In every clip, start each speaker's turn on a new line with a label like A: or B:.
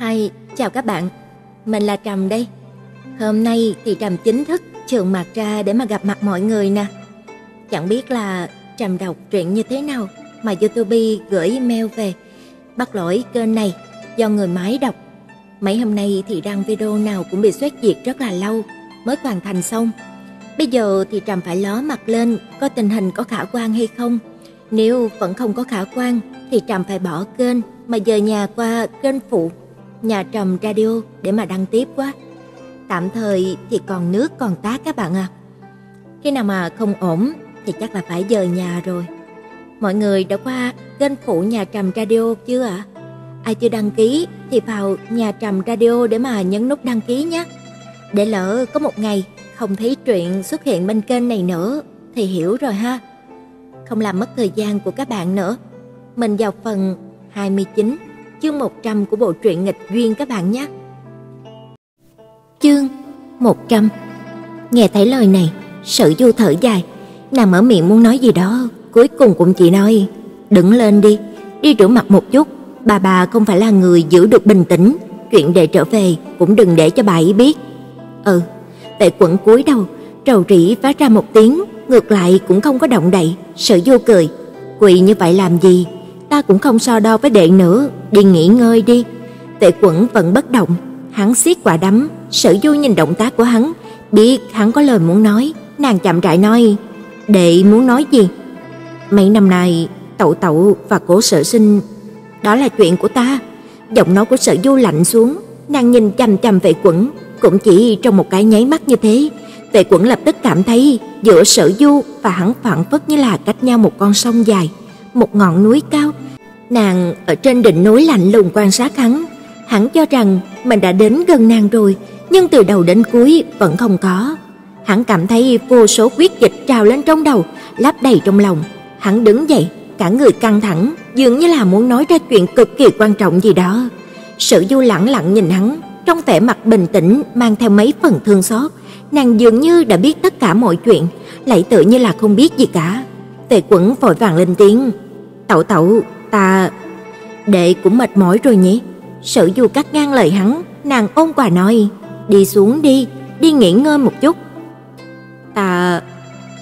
A: Hi, chào các bạn. Mình là Trầm đây. Hôm nay thì Trầm chính thức trường mặt ra để mà gặp mặt mọi người nè. Chẳng biết là Trầm đọc truyện như thế nào mà YouTube gửi email về bắt lỗi kênh này do người máy đọc. Mấy hôm nay thì đăng video nào cũng bị xoát diệt rất là lâu mới hoàn thành xong. Bây giờ thì Trầm phải ló mặt lên coi tình hình có khả quan hay không. Nếu vẫn không có khả quan thì Trầm phải bỏ kênh mà dời nhà qua kênh phụ nhà Trầm Radio để mà đăng tiếp quá. Tạm thời thì còn nước còn tát các bạn à. Khi nào mà không ổn thì chắc là phải dời nhà rồi. Mọi người đã qua kênh phụ nhà Trầm Radio chưa ạ? À? Ai chưa đăng ký thì vào nhà Trầm Radio để mà nhấn nút đăng ký nhé. Để lỡ có một ngày không thấy truyện xuất hiện bên kênh này nữa thì hiểu rồi ha. Không làm mất thời gian của các bạn nữa. Mình vào phần 29 chương 100 của bộ truyện nghịch duyên các bạn nhé. Chương 100 Nghe thấy lời này, Sử Du thở dài, nàng mở miệng muốn nói gì đó, cuối cùng cũng chỉ nói: "Đứng lên đi, đi rửa mặt một chút, bà bà không phải là người giữ được bình tĩnh, chuyện để trở về cũng đừng để cho bà ấy biết." "Ừ." Tệ Quẩn cúi đầu, trầu rĩ phát ra một tiếng, ngược lại cũng không có động đậy, Sử Du cười: "Quỳ như vậy làm gì? Ta cũng không so đo với đệ nữa, đi nghỉ ngơi đi." Tệ Quẩn vẫn bất động, hắn siết quả đấm, Sử Du nhìn động tác của hắn, biết hắn có lời muốn nói, nàng chậm rãi nói: "Đệ muốn nói gì?" Mấy năm nay, Tẩu Tẩu và Cố Sở Sinh, đó là chuyện của ta. Giọng nói của Sở Du lạnh xuống, nàng nhìn chằm chằm Vệ Quẩn, cũng chỉ trong một cái nháy mắt như thế, Vệ Quẩn lập tức cảm thấy giữa Sở Du và hắn phảng phất như là cách nhau một con sông dài, một ngọn núi cao. Nàng ở trên đỉnh núi lạnh lùng quan sát hắn, hắn cho rằng mình đã đến gần nàng rồi, nhưng từ đầu đến cuối vẫn không có. Hắn cảm thấy vô số quyết dịch trào lên trong đầu, lấp đầy trong lòng. Hắn đứng dậy, cả người căng thẳng, dường như là muốn nói ra chuyện cực kỳ quan trọng gì đó. Sử Du lặng lặng nhìn hắn, trong vẻ mặt bình tĩnh mang theo mấy phần thương xót, nàng dường như đã biết tất cả mọi chuyện, lại tự như là không biết gì cả. Tề Quẩn vội vàng lên tiếng, "Tẩu tẩu, ta đệ cũng mệt mỏi rồi nhỉ?" Sử Du cắt ngang lời hắn, nàng ôn quà nói, "Đi xuống đi, đi nghỉ ngơi một chút." "Ta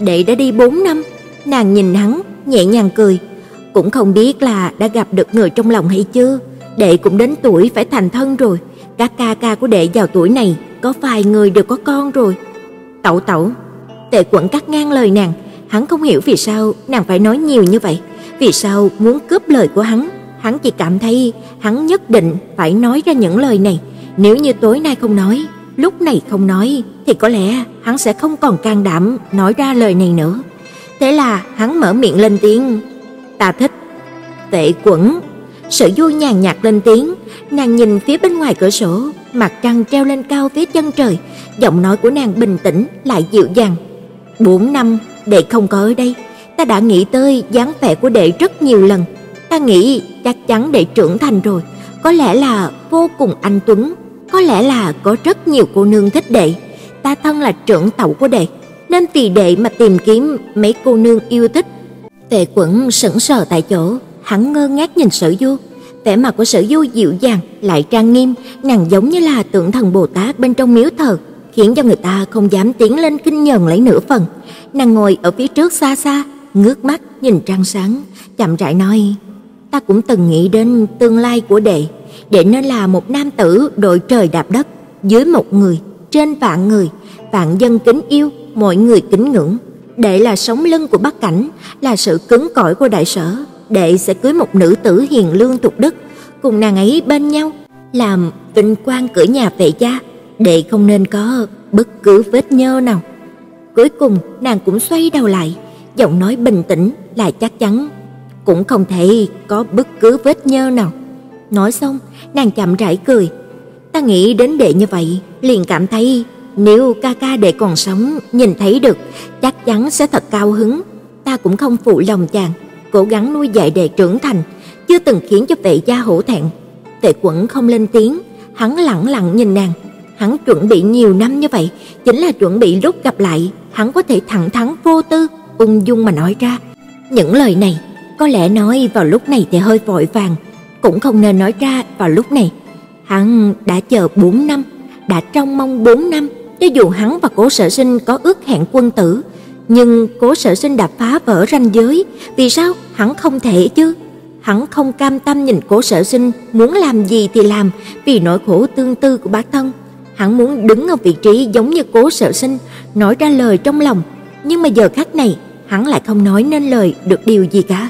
A: đệ đã đi 4 năm." Nàng nhìn hắn, nhẹ nhàng cười, cũng không biết là đã gặp được người trong lòng hay chưa. Đệ cũng đến tuổi phải thành thân rồi, các ca ca của đệ vào tuổi này có vài người đều có con rồi. Tẩu tẩu, tệ Quẩn cắt ngang lời nàng, hắn không hiểu vì sao nàng phải nói nhiều như vậy, vì sao muốn cướp lời của hắn, hắn chỉ cảm thấy hắn nhất định phải nói ra những lời này, nếu như tối nay không nói, lúc này không nói thì có lẽ hắn sẽ không còn can đảm nói ra lời này nữa. Thế là hắn mở miệng lên tiếng, "Ta thích." Tệ Quẩn Sở Du nhàn nhạt lên tiếng, nàng nhìn phía bên ngoài cửa sổ, mặt trăng treo lên cao phía chân trời, giọng nói của nàng bình tĩnh lại dịu dàng. "4 năm để không có ở đây, ta đã nghĩ tới dáng vẻ của đệ rất nhiều lần. Ta nghĩ chắc chắn đệ trưởng thành rồi, có lẽ là vô cùng anh tuấn, có lẽ là có rất nhiều cô nương thích đệ. Ta thân là trưởng tẩu của đệ, nên vì đệ mà tìm kiếm mấy cô nương yêu thích." Tề Quẩn sững sờ tại chỗ, hắn ngơ ngác nhìn Sở Du, vẻ mặt của Sở Du dịu dàng lại trang nghiêm, nàng giống như là tượng thần Bồ Tát bên trong miếu thờ, khiến cho người ta không dám tiến lên kinh nhờn lấy nửa phần. Nàng ngồi ở phía trước xa xa, ngước mắt nhìn trăng sáng, chậm rãi nói: "Ta cũng từng nghĩ đến tương lai của đệ, đệ nên là một nam tử đội trời đạp đất, dưới một người, trên vạn người, vạn dân kính yêu, mọi người kính ngưỡng." Đệ là sống lưng của Bắc Cảnh, là sự cứng cỏi của đại sở, đệ sẽ cưới một nữ tử hiền lương tục đức, cùng nàng ấy bên nhau, làm vinh quang cửa nhà vệ gia, đệ không nên có bất cứ vết nhơ nào. Cuối cùng nàng cũng xoay đầu lại, giọng nói bình tĩnh lại chắc chắn, cũng không thể có bất cứ vết nhơ nào. Nói xong, nàng chậm rãi cười. Ta nghĩ đến đệ như vậy, liền cảm thấy nếu ca ca đệ còn sống nhìn thấy được, chắc chắn sẽ thật cao hứng. Ta cũng không phụ lòng chàng, cố gắng nuôi dạy đệ trưởng thành, chưa từng khiến cho vệ gia hổ thẹn. Tệ Quẩn không lên tiếng, hắn lặng lặng nhìn nàng. Hắn chuẩn bị nhiều năm như vậy, chính là chuẩn bị lúc gặp lại, hắn có thể thẳng thắn vô tư, ung dung mà nói ra. Những lời này, có lẽ nói vào lúc này thì hơi vội vàng, cũng không nên nói ra vào lúc này. Hắn đã chờ 4 năm, đã trông mong 4 năm, cho dù hắn và Cố Sở Sinh có ước hẹn quân tử, nhưng Cố Sở Sinh đã phá vỡ ranh giới, vì sao hắn không thể chứ? Hắn không cam tâm nhìn Cố Sở Sinh muốn làm gì thì làm vì nỗi khổ tương tư của bản thân. Hắn muốn đứng ở vị trí giống như Cố Sở Sinh, nói ra lời trong lòng, nhưng mà giờ khắc này, hắn lại không nói nên lời được điều gì cả.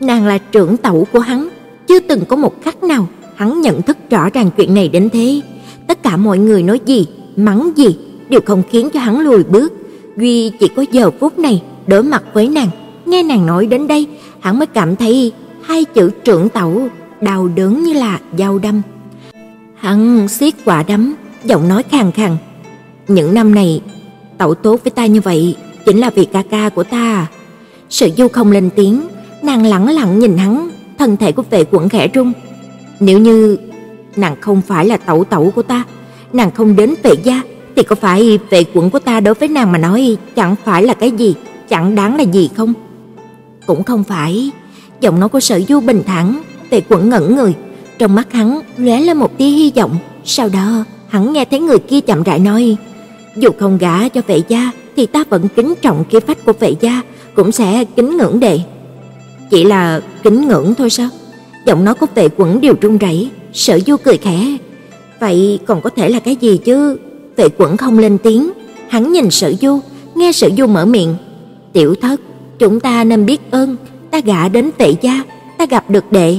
A: Nàng là trưởng tẩu của hắn, chưa từng có một khắc nào hắn nhận thức rõ ràng chuyện này đến thế. Tất cả mọi người nói gì, mắng gì đều không khiến cho hắn lùi bước. Duy chỉ có giờ phút này đối mặt với nàng, nghe nàng nói đến đây, hắn mới cảm thấy hai chữ trưởng tẩu đau đớn như là dao đâm. Hắn siết quả đấm, giọng nói khàn khàn. Những năm này, tẩu tốt với ta như vậy chính là vì ca ca của ta. Sự Du không lên tiếng, nàng lẳng lặng nhìn hắn, thân thể của vệ quận khẽ rung. Nếu như nàng không phải là tẩu tẩu của ta, nàng không đến vệ gia thì có phải vệ quận của ta đối với nàng mà nói chẳng phải là cái gì, chẳng đáng là gì không? Cũng không phải, giọng nói của Sở Du bình thản, vệ quận ngẩn người, trong mắt hắn lóe lên một tia hy vọng, sau đó hắn nghe thấy người kia chậm rãi nói: "Dù không gả cho vệ gia thì ta vẫn kính trọng khí phách của vệ gia, cũng sẽ kính ngưỡng đệ." Chỉ là kính ngưỡng thôi sao? Giọng nói của vệ quẩn đều run rẩy, Sở Du cười khẽ. Vậy còn có thể là cái gì chứ? Vệ quẩn không lên tiếng, hắn nhìn Sở Du, nghe Sở Du mở miệng, "Tiểu thất, chúng ta nên biết ơn, ta gả đến vệ gia, ta gặp được đệ.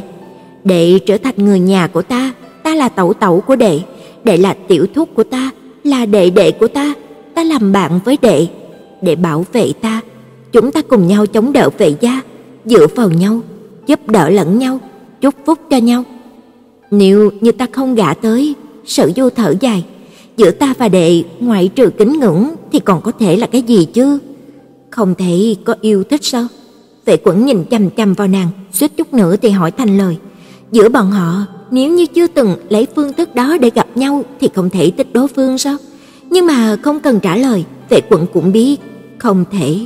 A: Đệ trở thành người nhà của ta, ta là tẩu tẩu của đệ, đệ là tiểu thúc của ta, là đệ đệ của ta, ta làm bạn với đệ, để bảo vệ ta. Chúng ta cùng nhau chống đỡ vệ gia, dựa vào nhau, giúp đỡ lẫn nhau, chúc phúc cho nhau. Nếu như ta không gả tới, Sở Du thở dài, giữa ta và đệ ngoại trừ kính ngưỡng thì còn có thể là cái gì chứ? Không thể có yêu thích sao? Vệ Quẩn nhìn chằm chằm vào nàng, suýt chút nữa thì hỏi thành lời. Giữa bọn họ, nếu như chưa từng lấy phương thức đó để gặp nhau thì không thể thích đối phương sao? Nhưng mà không cần trả lời, Vệ quận cũng biết không thể.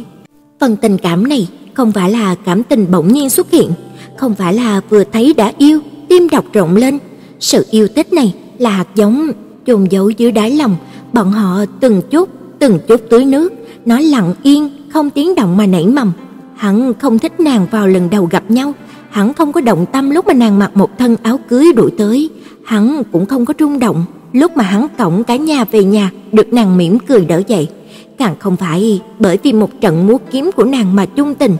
A: Phần tình cảm này không phải là cảm tình bỗng nhiên xuất hiện, không phải là vừa thấy đã yêu, tim đập rộng lên. Sự yêu thích này là hạt giống chôn giấu dưới đáy lòng, bọn họ từng chút, từng chút tưới nước, nó lặng yên, không tiếng động mà nảy mầm. Hắn không thích nàng vào lần đầu gặp nhau, hắn không có động tâm lúc mà nàng mặc một thân áo cưới đuổi tới, hắn cũng không có rung động lúc mà hắn cổng cả nhà về nhà được nàng mỉm cười đỡ dậy càng không phải bởi vì một trận múa kiếm của nàng mà chung tình.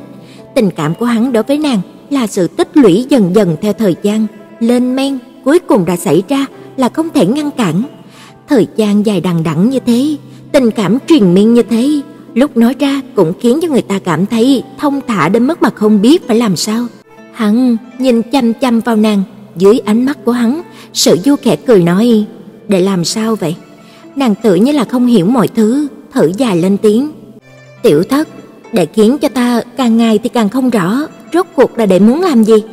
A: Tình cảm của hắn đối với nàng là sự tích lũy dần dần theo thời gian, lên men, cuối cùng đã xảy ra là không thể ngăn cản. Thời gian dài đằng đẵng như thế, tình cảm truyền miên như thế, lúc nói ra cũng khiến cho người ta cảm thấy thông thả đến mức mà không biết phải làm sao. Hắn nhìn chăm chăm vào nàng, dưới ánh mắt của hắn, Sở Du khẽ cười nói: "Để làm sao vậy?" Nàng tự như là không hiểu mọi thứ, thở dài lên tiếng. "Tiểu thất, để khiến cho ta càng ngày thì càng không rõ, rốt cuộc là để muốn làm gì?"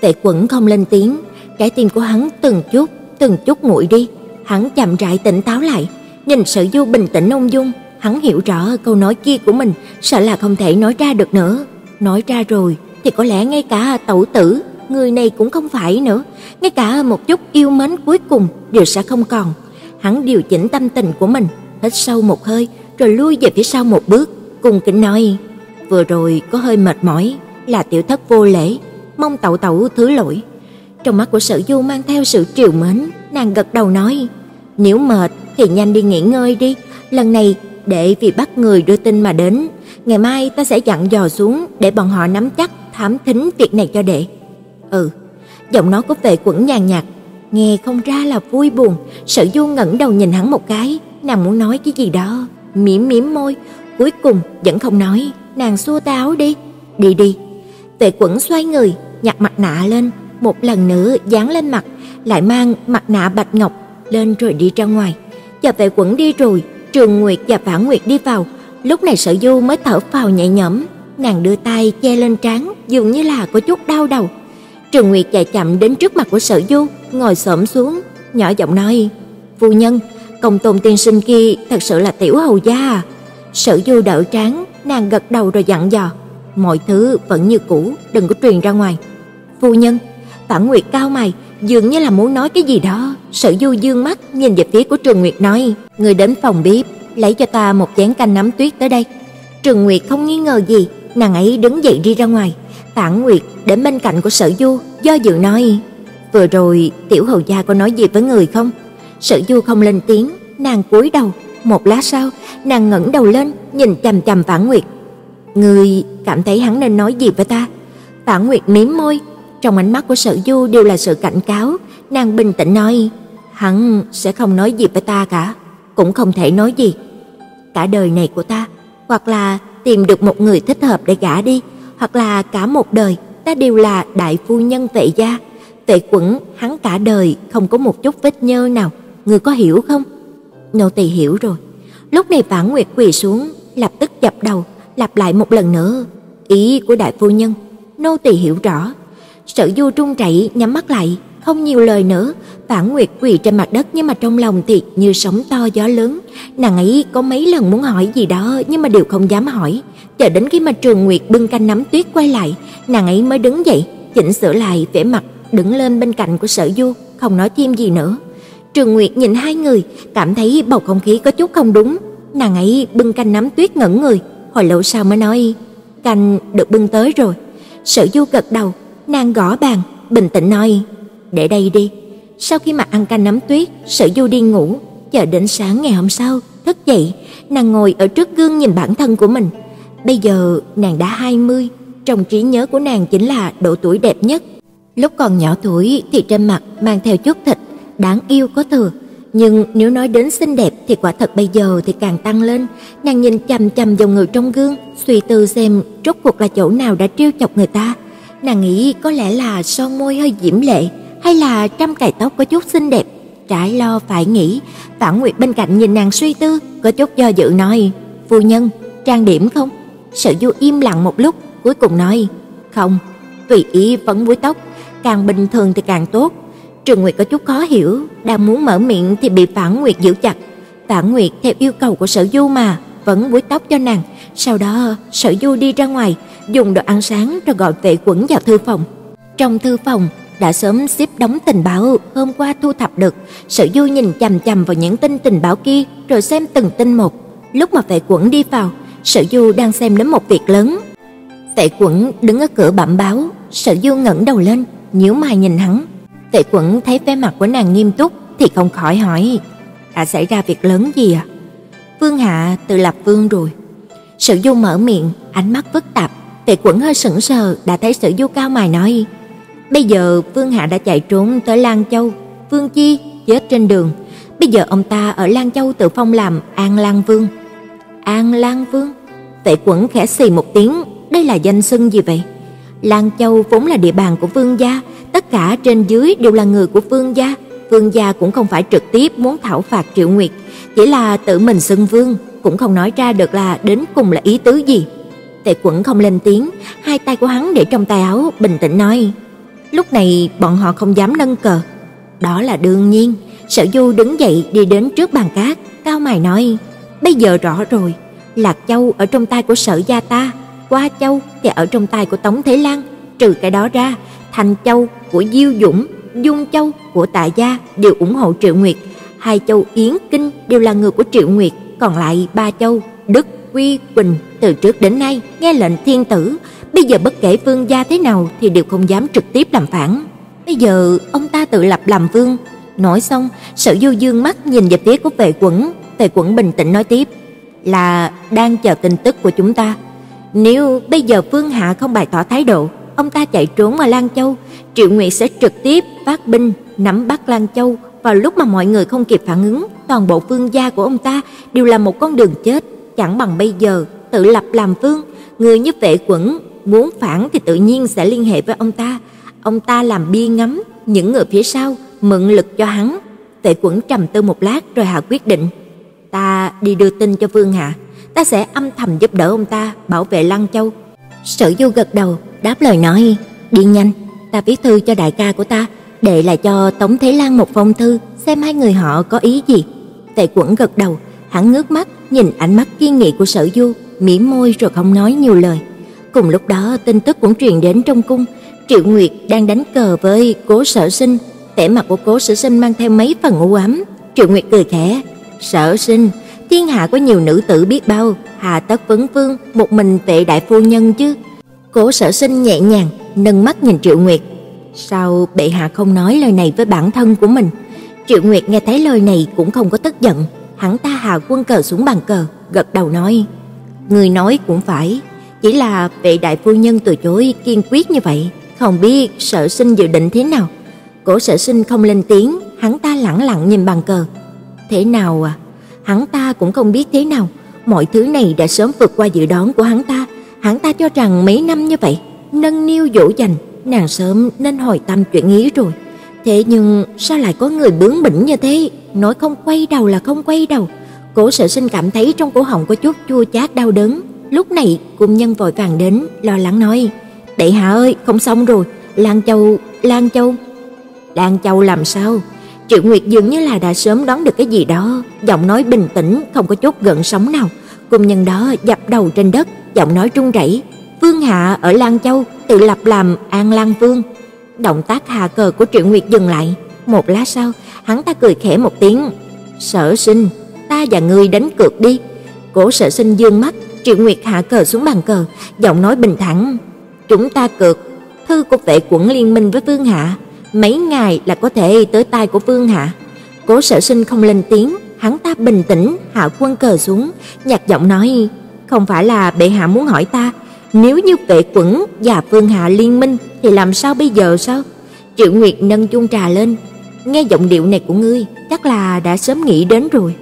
A: Tệ Quẩn không lên tiếng, trái tim của hắn từng chút, từng chút nguội đi, hắn chậm rãi tỉnh táo lại, nhìn Sở Du bình tĩnh ung dung, hắn hiểu rõ câu nói kia của mình sợ là không thể nói ra được nữa, nói ra rồi thì có lẽ ngay cả tẩu tử, người này cũng không phải nữa, ngay cả một chút yêu mến cuối cùng đều sẽ không còn. Hắn điều chỉnh tâm tình của mình, hít sâu một hơi rồi lui về phía sau một bước, cùng kính nói: "Vừa rồi có hơi mệt mỏi, là tiểu thất vô lễ, mong tẩu tẩu thứ lỗi." Trong mắt của Sở Du mang theo sự triều mến, nàng gật đầu nói: "Nếu mệt thì nhanh đi nghỉ ngơi đi, lần này để vì bắt người đưa tin mà đến, ngày mai ta sẽ dặn dò xuống để bọn họ nắm chắc thám thính việc này cho đệ." "Ừ." Giọng nói của Vệ Quẩn nhàn nhạt, nghe không ra là vui buồn, Sở Du ngẩng đầu nhìn hắn một cái, nàng muốn nói cái gì đó, mỉm mỉm môi, cuối cùng vẫn không nói, nàng xua tay áo đi, đi đi. Tề Quẩn xoay người, nhặt mặt nạ lên, một lần nữa dán lên mặt, lại mang mặt nạ bạch ngọc lên rồi đi ra ngoài. Chờ Tề Quẩn đi rồi, Trường Nguyệt và Vãn Nguyệt đi vào, lúc này Sở Du mới thở phào nhẹ nhõm, nàng đưa tay che lên trán, dường như là có chút đau đầu. Trường Nguyệt chạy chậm đến trước mặt của Sở Du, ngồi xổm xuống, nhỏ giọng nói: "Phu nhân, Công Tôn tiên sinh kia thật sự là tiểu hầu gia à? Sở Du đỡ trán, nàng gật đầu rồi dặn dò, mọi thứ vẫn như cũ, đừng có truyền ra ngoài. Phu nhân, Phản Nguyệt cao mày, dường như là muốn nói cái gì đó. Sở Du dương mắt nhìn về phía của Trường Nguyệt nói, người đến phòng bếp, lấy cho ta một chén canh nấm tuyết tới đây." Trường Nguyệt không nghi ngờ gì, nàng ấy đứng dậy đi ra ngoài. Phản Nguyệt đến bên cạnh của Sở Du, do dự nói: "Vừa rồi tiểu hầu gia có nói gì với người không?" Sở Du không lên tiếng, nàng cúi đầu, một lát sau, nàng ngẩng đầu lên, nhìn chằm chằm Phản Nguyệt. "Ngươi cảm thấy hắn nên nói gì với ta?" Phản Nguyệt mím môi, trong ánh mắt của Sở Du đều là sự cảnh cáo, nàng bình tĩnh nói: "Hắn sẽ không nói gì với ta cả, cũng không thể nói gì. Cả đời này của ta, hoặc là tìm được một người thích hợp để gả đi, hoặc là cả một đời ta đều là đại phu nhân Vệ gia. Vệ Quẩn hắn cả đời không có một chút vết nhơ nào, người có hiểu không?" Nô tỳ hiểu rồi. Lúc này Phản Nguyệt quỳ xuống, lập tức dập đầu, lặp lại một lần nữa, ý của đại phu nhân, nô tỳ hiểu rõ. Sở Du trung chảy nhắm mắt lại, không nhiều lời nữa, Phản Nguyệt quỳ trên mặt đất nhưng mà trong lòng thì như sóng to gió lớn. Nàng ấy có mấy lần muốn hỏi gì đó nhưng mà đều không dám hỏi. Chờ đến khi mà Trường Nguyệt bưng canh nắm tuyết quay lại, nàng ấy mới đứng dậy, chỉnh sửa lại vẻ mặt, đứng lên bên cạnh của Sở Du, không nói thêm gì nữa. Trường Nguyệt nhìn hai người, cảm thấy bầu không khí có chút không đúng. Nàng ấy bưng canh nắm tuyết ngẩn người, hồi lâu sau mới nói, "Canh được bưng tới rồi." Sở Du gật đầu, nàng gõ bàn, bình tĩnh nói, "Để đây đi." Sau khi mà ăn canh nắm tuyết, Sở Du đi ngủ, chờ đến sáng ngày hôm sau, thức dậy, nàng ngồi ở trước gương nhìn bản thân của mình. Bây giờ nàng đã 20, trong trí nhớ của nàng chính là độ tuổi đẹp nhất. Lúc còn nhỏ tuổi thì trên mặt mang theo chút thịt, đáng yêu có thừa, nhưng nếu nói đến xinh đẹp thì quả thật bây giờ thì càng tăng lên. Nàng nhìn chằm chằm vào người trong gương, suy tư xem rốt cuộc là chỗ nào đã trêu chọc người ta. Nàng nghĩ có lẽ là son môi hơi diễm lệ, hay là trăm cài tóc có chút xinh đẹp. Trái lo phải nghĩ, Phản Nguyệt bên cạnh nhìn nàng suy tư, có chút do dự nói: "Phu nhân, trang điểm không?" Sở Du im lặng một lúc, cuối cùng nói: "Không, tùy ý vấn búi tóc, càng bình thường thì càng tốt." Trường Nguyệt có chút khó hiểu, đang muốn mở miệng thì bị Phản Nguyệt giữ chặt. Phản Nguyệt theo yêu cầu của Sở Du mà, vẫn búi tóc cho nàng. Sau đó, Sở Du đi ra ngoài, dùng đồ ăn sáng rồi gọi vệ quẩn vào thư phòng. Trong thư phòng đã sớm xếp đóng tình báo hôm qua thu thập được, Sở Du nhìn chằm chằm vào những tin tình báo kia rồi xem từng tin một. Lúc mà vệ quẩn đi vào, Sở Du đang xem đến một việc lớn. Tệ quẩn đứng ở cửa bẩm báo, Sở Du ngẩng đầu lên, nhíu mày nhìn hắn. Tệ quẩn thấy vẻ mặt của nàng nghiêm túc thì không khỏi hỏi: "Đã xảy ra việc lớn gì à?" Vương hạ tự lập vương rồi. Sở Du mở miệng, ánh mắt phức tạp, Tệ quẩn hơi sững sờ đã thấy Sở Du cao mày nói: Bây giờ Vương Hạ đã chạy trốn tới Lan Châu, Vương Chi chết trên đường. Bây giờ ông ta ở Lan Châu tự phong làm An Lan Vương. An Lan Vương? Tệ Quẩn khẽ xì một tiếng, đây là danh xưng gì vậy? Lan Châu vốn là địa bàn của Vương gia, tất cả trên dưới đều là người của Vương gia. Vương gia cũng không phải trực tiếp muốn thảo phạt Triệu Nguyệt, chỉ là tự mình xưng vương, cũng không nói ra được là đến cùng là ý tứ gì. Tề Quẩn không lên tiếng, hai tay của hắn để trong tay áo, bình tĩnh nói: Lúc này bọn họ không dám nâng cờ. Đó là đương nhiên. Sở Du đứng dậy đi đến trước bàn cát, cao mày nói: "Bây giờ rõ rồi, Lạc Châu ở trong tay của Sở gia ta, Qua Châu thì ở trong tay của Tống Thế Lan, trừ cái đó ra, Thành Châu của Diêu Dũng, Dung Châu của Tạ gia đều ủng hộ Triệu Nguyệt, hai châu Yến Kinh đều là người của Triệu Nguyệt, còn lại ba châu Đức, Quy, Quỳnh từ trước đến nay nghe lệnh thiên tử, bây giờ bất kể vương gia thế nào thì đều không dám trực tiếp làm phản. Bây giờ ông ta tự lập làm vương. Nói xong, Sở Du dương mắt nhìn về phía của Vệ Quẩn, Vệ Quẩn bình tĩnh nói tiếp, là đang chờ tin tức của chúng ta. Nếu bây giờ Vương Hạ không bày tỏ thái độ, ông ta chạy trốn ở Lan Châu, Triệu Nguyệt sẽ trực tiếp phát binh nắm bắt Lan Châu vào lúc mà mọi người không kịp phản ứng, toàn bộ vương gia của ông ta đều là một con đường chết, chẳng bằng bây giờ tự lập làm vương, người như Vệ Quẩn muốn phản thì tự nhiên sẽ liên hệ với ông ta. Ông ta làm bia ngắm, những người phía sau mượn lực cho hắn. Tệ Quẩn trầm tư một lát rồi hạ quyết định, ta đi đưa tin cho Vương hạ, ta sẽ âm thầm giúp đỡ ông ta bảo vệ Lăng Châu. Sở Du gật đầu, đáp lời nói, đi nhanh, ta viết thư cho đại ca của ta, để lại cho Tống Thế Lan một phong thư, xem hai người họ có ý gì. tề Quẩn gật đầu, hắn ngước mắt nhìn ánh mắt kiên nghị của Sở Du, mỉm môi rồi không nói nhiều lời. Cùng lúc đó tin tức cũng truyền đến trong cung, Triệu Nguyệt đang đánh cờ với Cố Sở Sinh, vẻ mặt của Cố Sở Sinh mang theo mấy phần u ám. Triệu Nguyệt cười khẽ, "Sở Sinh, thiên hạ có nhiều nữ tử biết bao, hà tất vấn vương một mình vệ đại phu nhân chứ?" Cố Sở Sinh nhẹ nhàng nâng mắt nhìn Triệu Nguyệt, "Sao bệ hạ không nói lời này với bản thân của mình?" Triệu Nguyệt nghe thấy lời này cũng không có tức giận, hắn ta hạ quân cờ xuống bàn cờ, gật đầu nói: "Người nói cũng phải, chỉ là vệ đại phu nhân từ chối kiên quyết như vậy, không biết Sở Sinh dự định thế nào?" Cổ Sở Sinh không lên tiếng, hắn ta lẳng lặng nhìn bàn cờ. Thế nào à? Hắn ta cũng không biết thế nào, mọi thứ này đã sớm vượt qua dự đoán của hắn ta. Hắn ta cho rằng mấy năm như vậy, nâng niu dỗ dành, nàng sớm nên hồi tâm chuyện ý rồi. Thế nhưng sao lại có người bướng bỉnh như thế, nói không quay đầu là không quay đầu. Cổ Sở Sinh cảm thấy trong cổ họng có chút chua chát đau đớn. Lúc này, cung nhân vội vàng đến, lo lắng nói: "Đệ hạ ơi, không xong rồi, Lan Châu, Lan Châu." Lan Châu làm sao? Triệu Nguyệt dường như là đã sớm đoán được cái gì đó, giọng nói bình tĩnh, không có chút gợn sóng nào. Cung nhân đó dập đầu trên đất, giọng nói run rẩy, "Vương hạ ở Lan Châu tự lập làm An Lan Vương." Động tác hạ cờ của Triệu Nguyệt dừng lại, một lát sau, hắn ta cười khẽ một tiếng, "Sở Sinh, ta và ngươi đánh cược đi." Cố Sở Sinh dương mắt, Triệu Nguyệt hạ cờ xuống bàn cờ, giọng nói bình thản, "Chúng ta cược. Thư của vệ quận liên minh với Vương hạ, mấy ngày là có thể tới tay của Vương hạ." Cố Sở Sinh không lên tiếng, hắn ta bình tĩnh hạ quân cờ xuống, nhạt giọng nói, "Không phải là bệ hạ muốn hỏi ta, nếu như vệ quẩn và Vương hạ liên minh thì làm sao bây giờ sao?" Triệu Nguyệt nâng chung trà lên, nghe giọng điệu này của ngươi, chắc là đã sớm nghĩ đến rồi.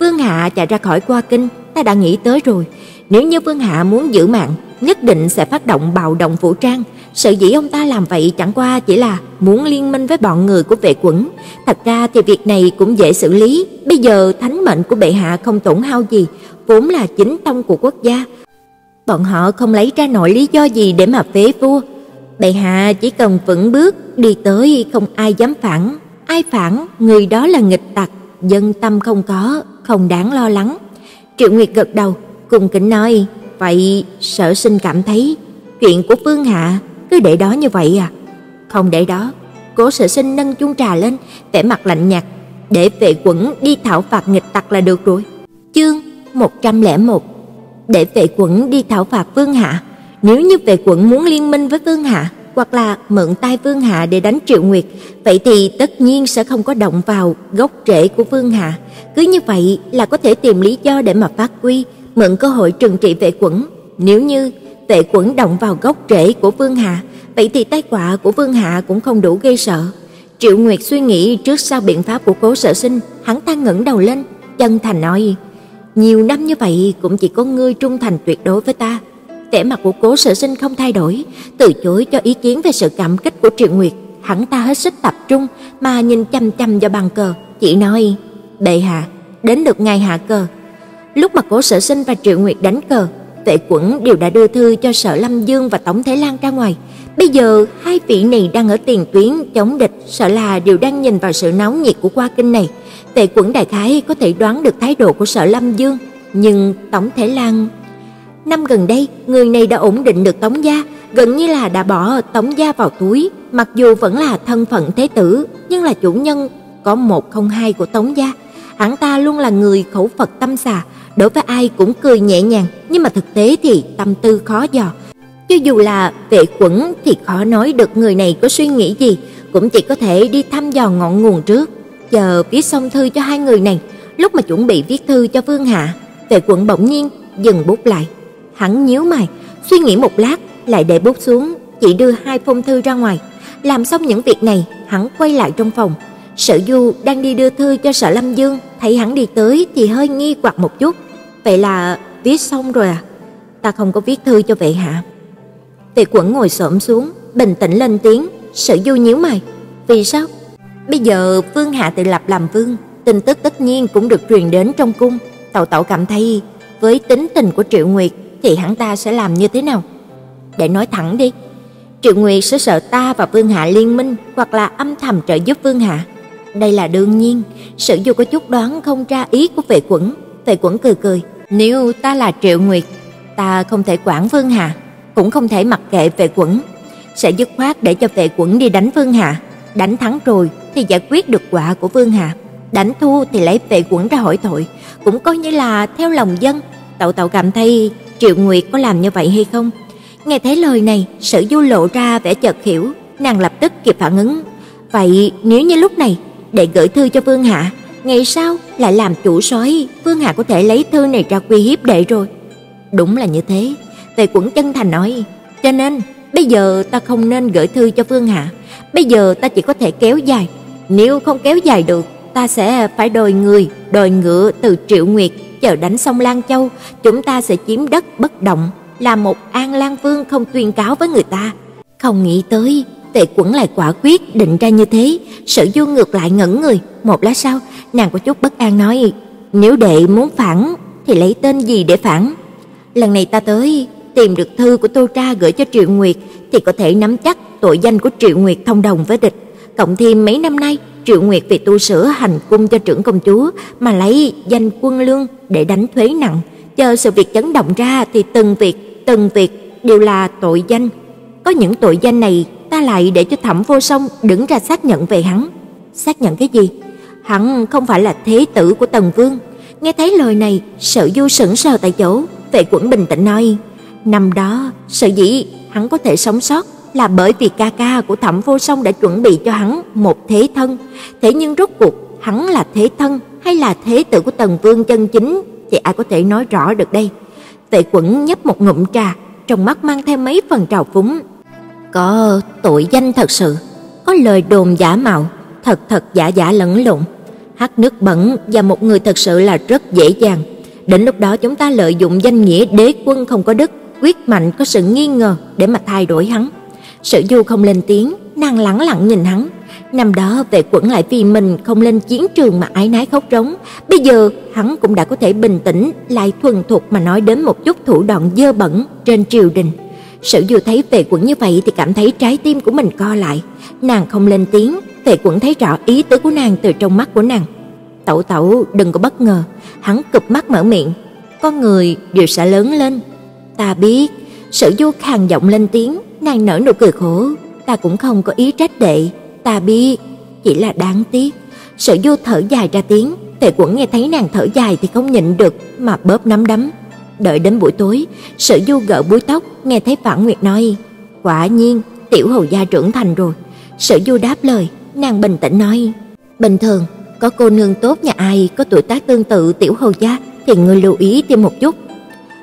A: Vương hạ chạy ra khỏi qua kinh, ta đã nghĩ tới rồi, nếu như Vương hạ muốn giữ mạng, nhất định sẽ phát động bạo động vũ trang, Sở dĩ ông ta làm vậy chẳng qua chỉ là muốn liên minh với bọn người của vệ quẩn. Thật ra thì việc này cũng dễ xử lý. Bây giờ thánh mệnh của bệ hạ không tổn hao gì, vốn là chính tông của quốc gia. Bọn họ không lấy ra nổi lý do gì để mà phế vua. Bệ hạ chỉ cần vững bước đi tới không ai dám phản, ai phản người đó là nghịch tặc, dân tâm không có, không đáng lo lắng. Triệu Nguyệt gật đầu, cùng kính nói, vậy Sở Sinh cảm thấy chuyện của Phương Hạ cứ để đó như vậy à? Không để đó. Cố Sở Sinh nâng chung trà lên, vẻ mặt lạnh nhạt, để vệ quẩn đi thảo phạt nghịch tặc là được rồi. Chương 101. Để vệ quẩn đi thảo phạt phương Hạ, nếu như vệ quẩn muốn liên minh với phương Hạ, hoặc là mượn tay Vương Hạ để đánh Triệu Nguyệt, vậy thì tất nhiên sẽ không có động vào gốc rễ của Vương Hạ. Cứ như vậy là có thể tìm lý do để mà phát quy, mượn cơ hội trừng trị vệ quẩn. Nếu như vệ Quẩn động vào gốc rễ của Vương Hạ, vậy thì tai họa của Vương Hạ cũng không đủ gây sợ. Triệu Nguyệt suy nghĩ trước sau biện pháp của Cố Sở Sinh, hắn ta ngẩng đầu lên, chân thành nói: "Nhiều năm như vậy cũng chỉ có ngươi trung thành tuyệt đối với ta." Vẻ mặt của Cố Sở Sinh không thay đổi, từ chối cho ý kiến về sự cảm kích của Triệu Nguyệt, hắn ta hết sức tập trung mà nhìn chăm chăm vào bàn cờ, chỉ nói: "Bệ hạ, đến được ngày hạ cờ." Lúc mà Cố Sở Sinh và Triệu Nguyệt đánh cờ, Vệ Quẩn đều đã đưa thư cho Sở Lâm Dương và Tổng Thế Lan ra ngoài. Bây giờ hai vị này đang ở tiền tuyến chống địch, sợ là đều đang nhìn vào sự náo nhiệt của qua kinh này. Vệ Quẩn đại khái có thể đoán được thái độ của Sở Lâm Dương, nhưng Tổng Thế Lan năm gần đây, người này đã ổn định được Tống gia, gần như là đã bỏ Tống gia vào túi, mặc dù vẫn là thân phận thế tử, nhưng là chủ nhân có một không hai của Tống gia. Hắn ta luôn là người khẩu Phật tâm xà, đối với ai cũng cười nhẹ nhàng, nhưng mà thực tế thì tâm tư khó dò. Cho dù là vệ quẩn thì khó nói được người này có suy nghĩ gì, cũng chỉ có thể đi thăm dò ngọn nguồn trước. Chờ viết xong thư cho hai người này, lúc mà chuẩn bị viết thư cho Vương Hạ, vệ quẩn bỗng nhiên dừng bút lại. Hắn nhíu mày, suy nghĩ một lát, lại để bút xuống, chỉ đưa hai phong thư ra ngoài. Làm xong những việc này, hắn quay lại trong phòng. Sở Du đang đi đưa thư cho Sở Lâm Dương, thấy hắn đi tới thì hơi nghi hoặc một chút. Vậy là viết xong rồi à? Ta không có viết thư cho vệ hạ. Tề Quẩn ngồi xổm xuống, bình tĩnh lên tiếng, Sử Du nhíu mày, vì sao? Bây giờ Vương hạ tự lập làm vương, tin tức tất nhiên cũng được truyền đến trong cung, Tẩu Tẩu cảm thấy với tính tình của Triệu Nguyệt thì hắn ta sẽ làm như thế nào? Để nói thẳng đi, Triệu Nguyệt sẽ sợ ta và Vương Hạ liên minh hoặc là âm thầm trợ giúp Vương Hạ. Đây là đương nhiên, Sử Du có chút đoán không ra ý của Vệ Quẩn, Vệ Quẩn cười cười, nếu ta là Triệu Nguyệt, ta không thể quản Vương Hà, cũng không thể mặc kệ Vệ Quẩn, sẽ dứt khoát để cho Vệ Quẩn đi đánh Vương Hà, đánh thắng rồi thì giải quyết được quả của Vương hà, đánh thua thì lấy vệ quẩn ra hỏi tội, cũng coi như là theo lòng dân. Tậu tậu cảm thấy Triệu Nguyệt có làm như vậy hay không? Nghe thấy lời này, Sử Du lộ ra vẻ chợt hiểu, nàng lập tức kịp phản ứng. Vậy nếu như lúc này để gửi thư cho Vương Hạ, ngày sau lại làm chủ sói, Vương Hạ có thể lấy thư này ra quy hiếp đệ rồi. Đúng là như thế, Tề Quẩn chân thành nói, cho nên bây giờ ta không nên gửi thư cho Vương Hạ, bây giờ ta chỉ có thể kéo dài, nếu không kéo dài được, ta sẽ phải đòi người, đòi ngựa từ Triệu Nguyệt, chờ đánh xong Lan Châu, chúng ta sẽ chiếm đất bất động, là một An Lan Vương không tuyên cáo với người ta. Không nghĩ tới, Tề Quẩn lại quả quyết định ra như thế, Sở Du ngược lại ngẩn người, một lát sau, nàng có chút bất an nói: "Nếu đệ muốn phản thì lấy tên gì để phản?" Lần này ta tới tìm được thư của Tô Tra gửi cho Triệu Nguyệt thì có thể nắm chắc tội danh của Triệu Nguyệt thông đồng với địch, cộng thêm mấy năm nay Triệu Nguyệt vì tu sửa hành cung cho trưởng công chúa mà lấy danh quân lương để đánh thuế nặng, chờ sự việc chấn động ra thì từng việc, từng việc đều là tội danh. Có những tội danh này ta lại để cho Thẩm Vô Song đứng ra xác nhận về hắn. Xác nhận cái gì? Hắn không phải là thế tử của Tần Vương. Nghe thấy lời này, Sở Du sững sờ tại chỗ, Vệ Quẩn bình tĩnh nói: "Năm đó, sở dĩ hắn có thể sống sót là bởi vì ca ca của Thẩm Vô Song đã chuẩn bị cho hắn một thế thân, thế nhưng rốt cuộc hắn là thế thân hay là thế tử của Tần Vương chân chính thì ai có thể nói rõ được đây. Vệ Quẩn nhấp một ngụm trà, trong mắt mang theo mấy phần trào phúng. Có tội danh thật sự, có lời đồn giả mạo, thật thật giả giả lẫn lộn. Hắc nước bẩn và một người thật sự là rất dễ dàng. Đến lúc đó chúng ta lợi dụng danh nghĩa đế quân không có đức, quyết mạnh có sự nghi ngờ để mà thay đổi hắn. Sở Du không lên tiếng, nàng lẳng lặng nhìn hắn. Năm đó về quẩn lại vì mình không lên chiến trường mà ái nái khóc rống, bây giờ hắn cũng đã có thể bình tĩnh lại thuần thục mà nói đến một chút thủ đoạn dơ bẩn trên triều đình. Sở Du thấy vệ quẩn như vậy thì cảm thấy trái tim của mình co lại, nàng không lên tiếng, vệ quẩn thấy rõ ý tứ của nàng từ trong mắt của nàng. Tẩu tẩu đừng có bất ngờ, hắn cụp mắt mở miệng, con người đều sẽ lớn lên. Ta biết, Sở Du khàn giọng lên tiếng, nàng nở nụ cười khổ, ta cũng không có ý trách đệ, ta biết, chỉ là đáng tiếc. Sở Du thở dài ra tiếng, Tề Quẩn nghe thấy nàng thở dài thì không nhịn được mà bóp nắm đấm. Đợi đến buổi tối, Sở Du gỡ búi tóc, nghe thấy Phản Nguyệt nói: "Quả nhiên, tiểu hầu gia trưởng thành rồi." Sở Du đáp lời, nàng bình tĩnh nói: "Bình thường, có cô nương tốt nhà ai có tuổi tác tương tự tiểu hầu gia thì ngươi lưu ý thêm một chút."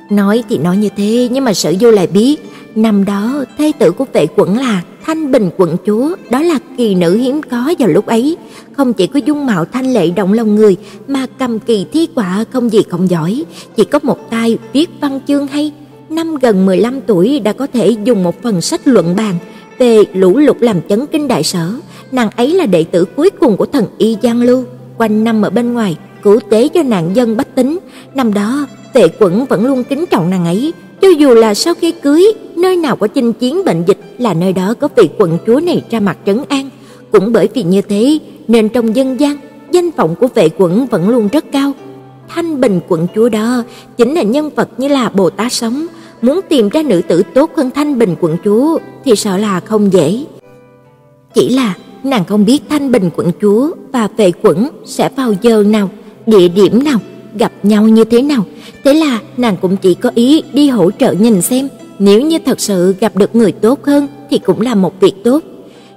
A: Nói thì nói như thế, nhưng mà Sở Du lại biết, năm đó thê tử của vệ quận là Thanh Bình quận chúa, đó là kỳ nữ hiếm có vào lúc ấy, không chỉ có dung mạo thanh lệ động lòng người mà cầm kỳ thi quả không gì không giỏi, chỉ có một tay viết văn chương hay, năm gần 15 tuổi đã có thể dùng một phần sách luận bàn về lũ lụt làm chấn kinh đại sở, nàng ấy là đệ tử cuối cùng của thần y Giang Lưu, quanh năm ở bên ngoài cứu tế cho nạn dân bách tính, năm đó Tệ Quẩn vẫn luôn kính trọng nàng ấy, cho dù là sau khi cưới, nơi nào có chinh chiến bệnh dịch là nơi đó có vị quận chúa này ra mặt trấn an. Cũng bởi vì như thế, nên trong dân gian, danh vọng của vệ quận vẫn luôn rất cao. Thanh Bình quận chúa đó chính là nhân vật như là Bồ Tát sống, muốn tìm ra nữ tử tốt hơn Thanh Bình quận chúa thì sợ là không dễ. Chỉ là nàng không biết Thanh Bình quận chúa và vệ quận sẽ vào giờ nào, địa điểm nào, gặp nhau như thế nào, thế là nàng cũng chỉ có ý đi hỗ trợ nhìn xem, nếu như thật sự gặp được người tốt hơn thì cũng là một việc tốt.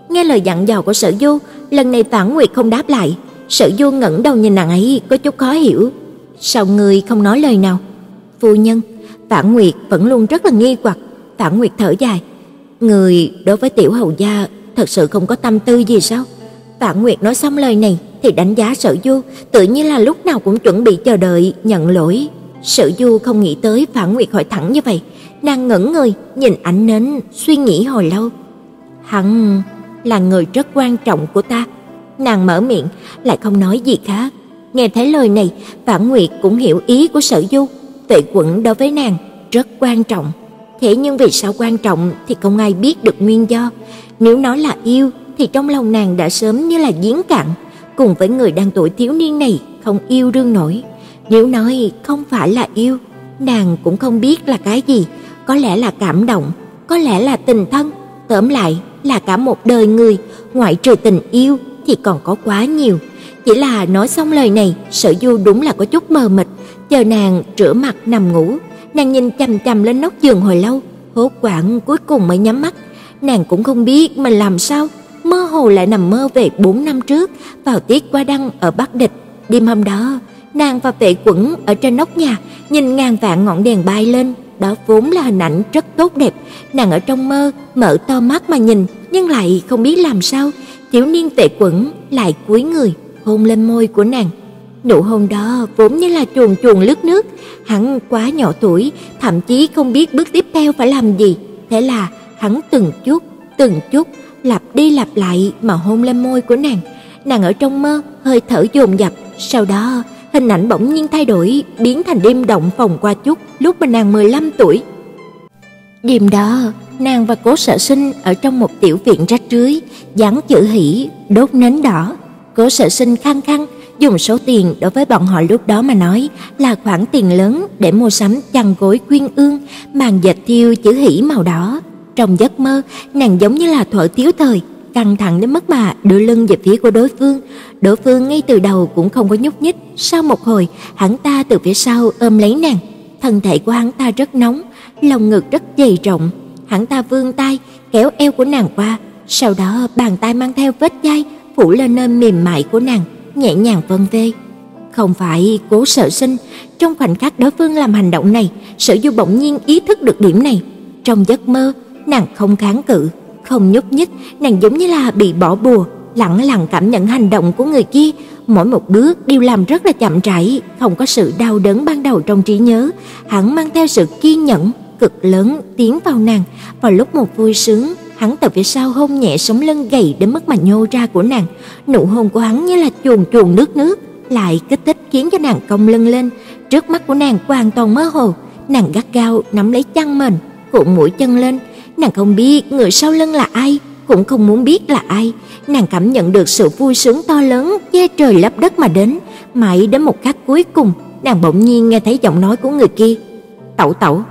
A: Nghe lời dặn dò của Sở Du, lần này Tản Nguyệt không đáp lại, Sở Du ngẩng đầu nhìn nàng ấy có chút khó hiểu. Sao người không nói lời nào? Phu nhân, Tản Nguyệt vẫn luôn rất là nghi hoặc, Tản Nguyệt thở dài, người đối với tiểu hầu gia thật sự không có tâm tư gì sao? Tản Nguyệt nói xong lời này thì đánh giá Sở Du, tự nhiên là lúc nào cũng chuẩn bị chờ đợi nhận lỗi. Sở Du không nghĩ tới Phản Nguyệt hỏi thẳng như vậy, nàng ngẩn người, nhìn ánh nến, suy nghĩ hồi lâu. Hắn là người rất quan trọng của ta. Nàng mở miệng, lại không nói gì khác. Nghe thấy lời này, Phản Nguyệt cũng hiểu ý của Sở Du, Tuệ Quẩn đối với nàng rất quan trọng. Thế nhưng vì sao quan trọng thì không ai biết được nguyên do. Nếu nói là yêu thì trong lòng nàng đã sớm như là giếng cạn, cùng với người đang tuổi thiếu niên này không yêu đương nổi. Nếu nói không phải là yêu, nàng cũng không biết là cái gì, có lẽ là cảm động, có lẽ là tình thân, tóm lại là cả một đời người, ngoại trừ tình yêu thì còn có quá nhiều. Chỉ là nói xong lời này, Sở Du đúng là có chút mờ mịt, chờ nàng rửa mặt nằm ngủ, nàng nhìn chằm chằm lên nóc giường hồi lâu, hốt hoảng cuối cùng mới nhắm mắt. Nàng cũng không biết mình làm sao, mơ hồ lại nằm mơ về 4 năm trước, vào tiết qua đăng ở Bắc Địch. Đêm hôm đó, nàng và vệ quẩn ở trên nóc nhà, nhìn ngàn vạn ngọn đèn bay lên, đó vốn là hình ảnh rất tốt đẹp. Nàng ở trong mơ, mở to mắt mà nhìn, nhưng lại không biết làm sao, thiếu niên vệ quẩn lại cúi người hôn lên môi của nàng. Nụ hôn đó vốn như là chuồn chuồn lướt nước, hắn quá nhỏ tuổi, thậm chí không biết bước tiếp theo phải làm gì, thế là hắn từng chút, từng chút lặp đi lặp lại mà hôn lên môi của nàng. Nàng ở trong mơ hơi thở dồn dập, sau đó hình ảnh bỗng nhiên thay đổi, biến thành đêm động phòng qua chút lúc mà nàng 15 tuổi. Đêm đó, nàng và Cố Sở Sinh ở trong một tiểu viện rách rưới, dán chữ hỷ, đốt nến đỏ. Cố Sở Sinh khăng khăng dùng số tiền đối với bọn họ lúc đó mà nói là khoản tiền lớn để mua sắm chăn gối quyên ương, màn dệt thiêu chữ hỷ màu đỏ. Trong giấc mơ, nàng giống như là thuở thiếu thời, căng thẳng đến mức mà đưa lưng về phía của đối phương. Đối phương ngay từ đầu cũng không có nhúc nhích, sau một hồi, hắn ta từ phía sau ôm lấy nàng. Thân thể của hắn ta rất nóng, lồng ngực rất dày rộng. Hắn ta vươn tay kéo eo của nàng qua, sau đó bàn tay mang theo vết dây phủ lên nơi mềm mại của nàng, nhẹ nhàng vân vê. Không phải Cố sợ Sinh, trong khoảnh khắc đối phương làm hành động này, Sở Du bỗng nhiên ý thức được điểm này. Trong giấc mơ, nàng không kháng cự, không nhúc nhích, nàng giống như là bị bỏ bùa, lặng lặng cảm nhận hành động của người kia, mỗi một bước đều làm rất là chậm rãi, không có sự đau đớn ban đầu trong trí nhớ, hắn mang theo sự kiên nhẫn cực lớn tiến vào nàng, vào lúc một vui sướng, hắn từ phía sau hôn nhẹ sống lưng gầy đến mức mà nhô ra của nàng, nụ hôn của hắn như là chuồn chuồn nước nước, lại kích thích khiến cho nàng cong lưng lên, trước mắt của nàng hoàn toàn mơ hồ, nàng gắt gao nắm lấy chăn mền, cuộn mũi chân lên, nàng không biết người sau lưng là ai, cũng không muốn biết là ai, nàng cảm nhận được sự vui sướng to lớn che trời lấp đất mà đến, mãi đến một khắc cuối cùng, nàng bỗng nhiên nghe thấy giọng nói của người kia. "Tẩu tẩu."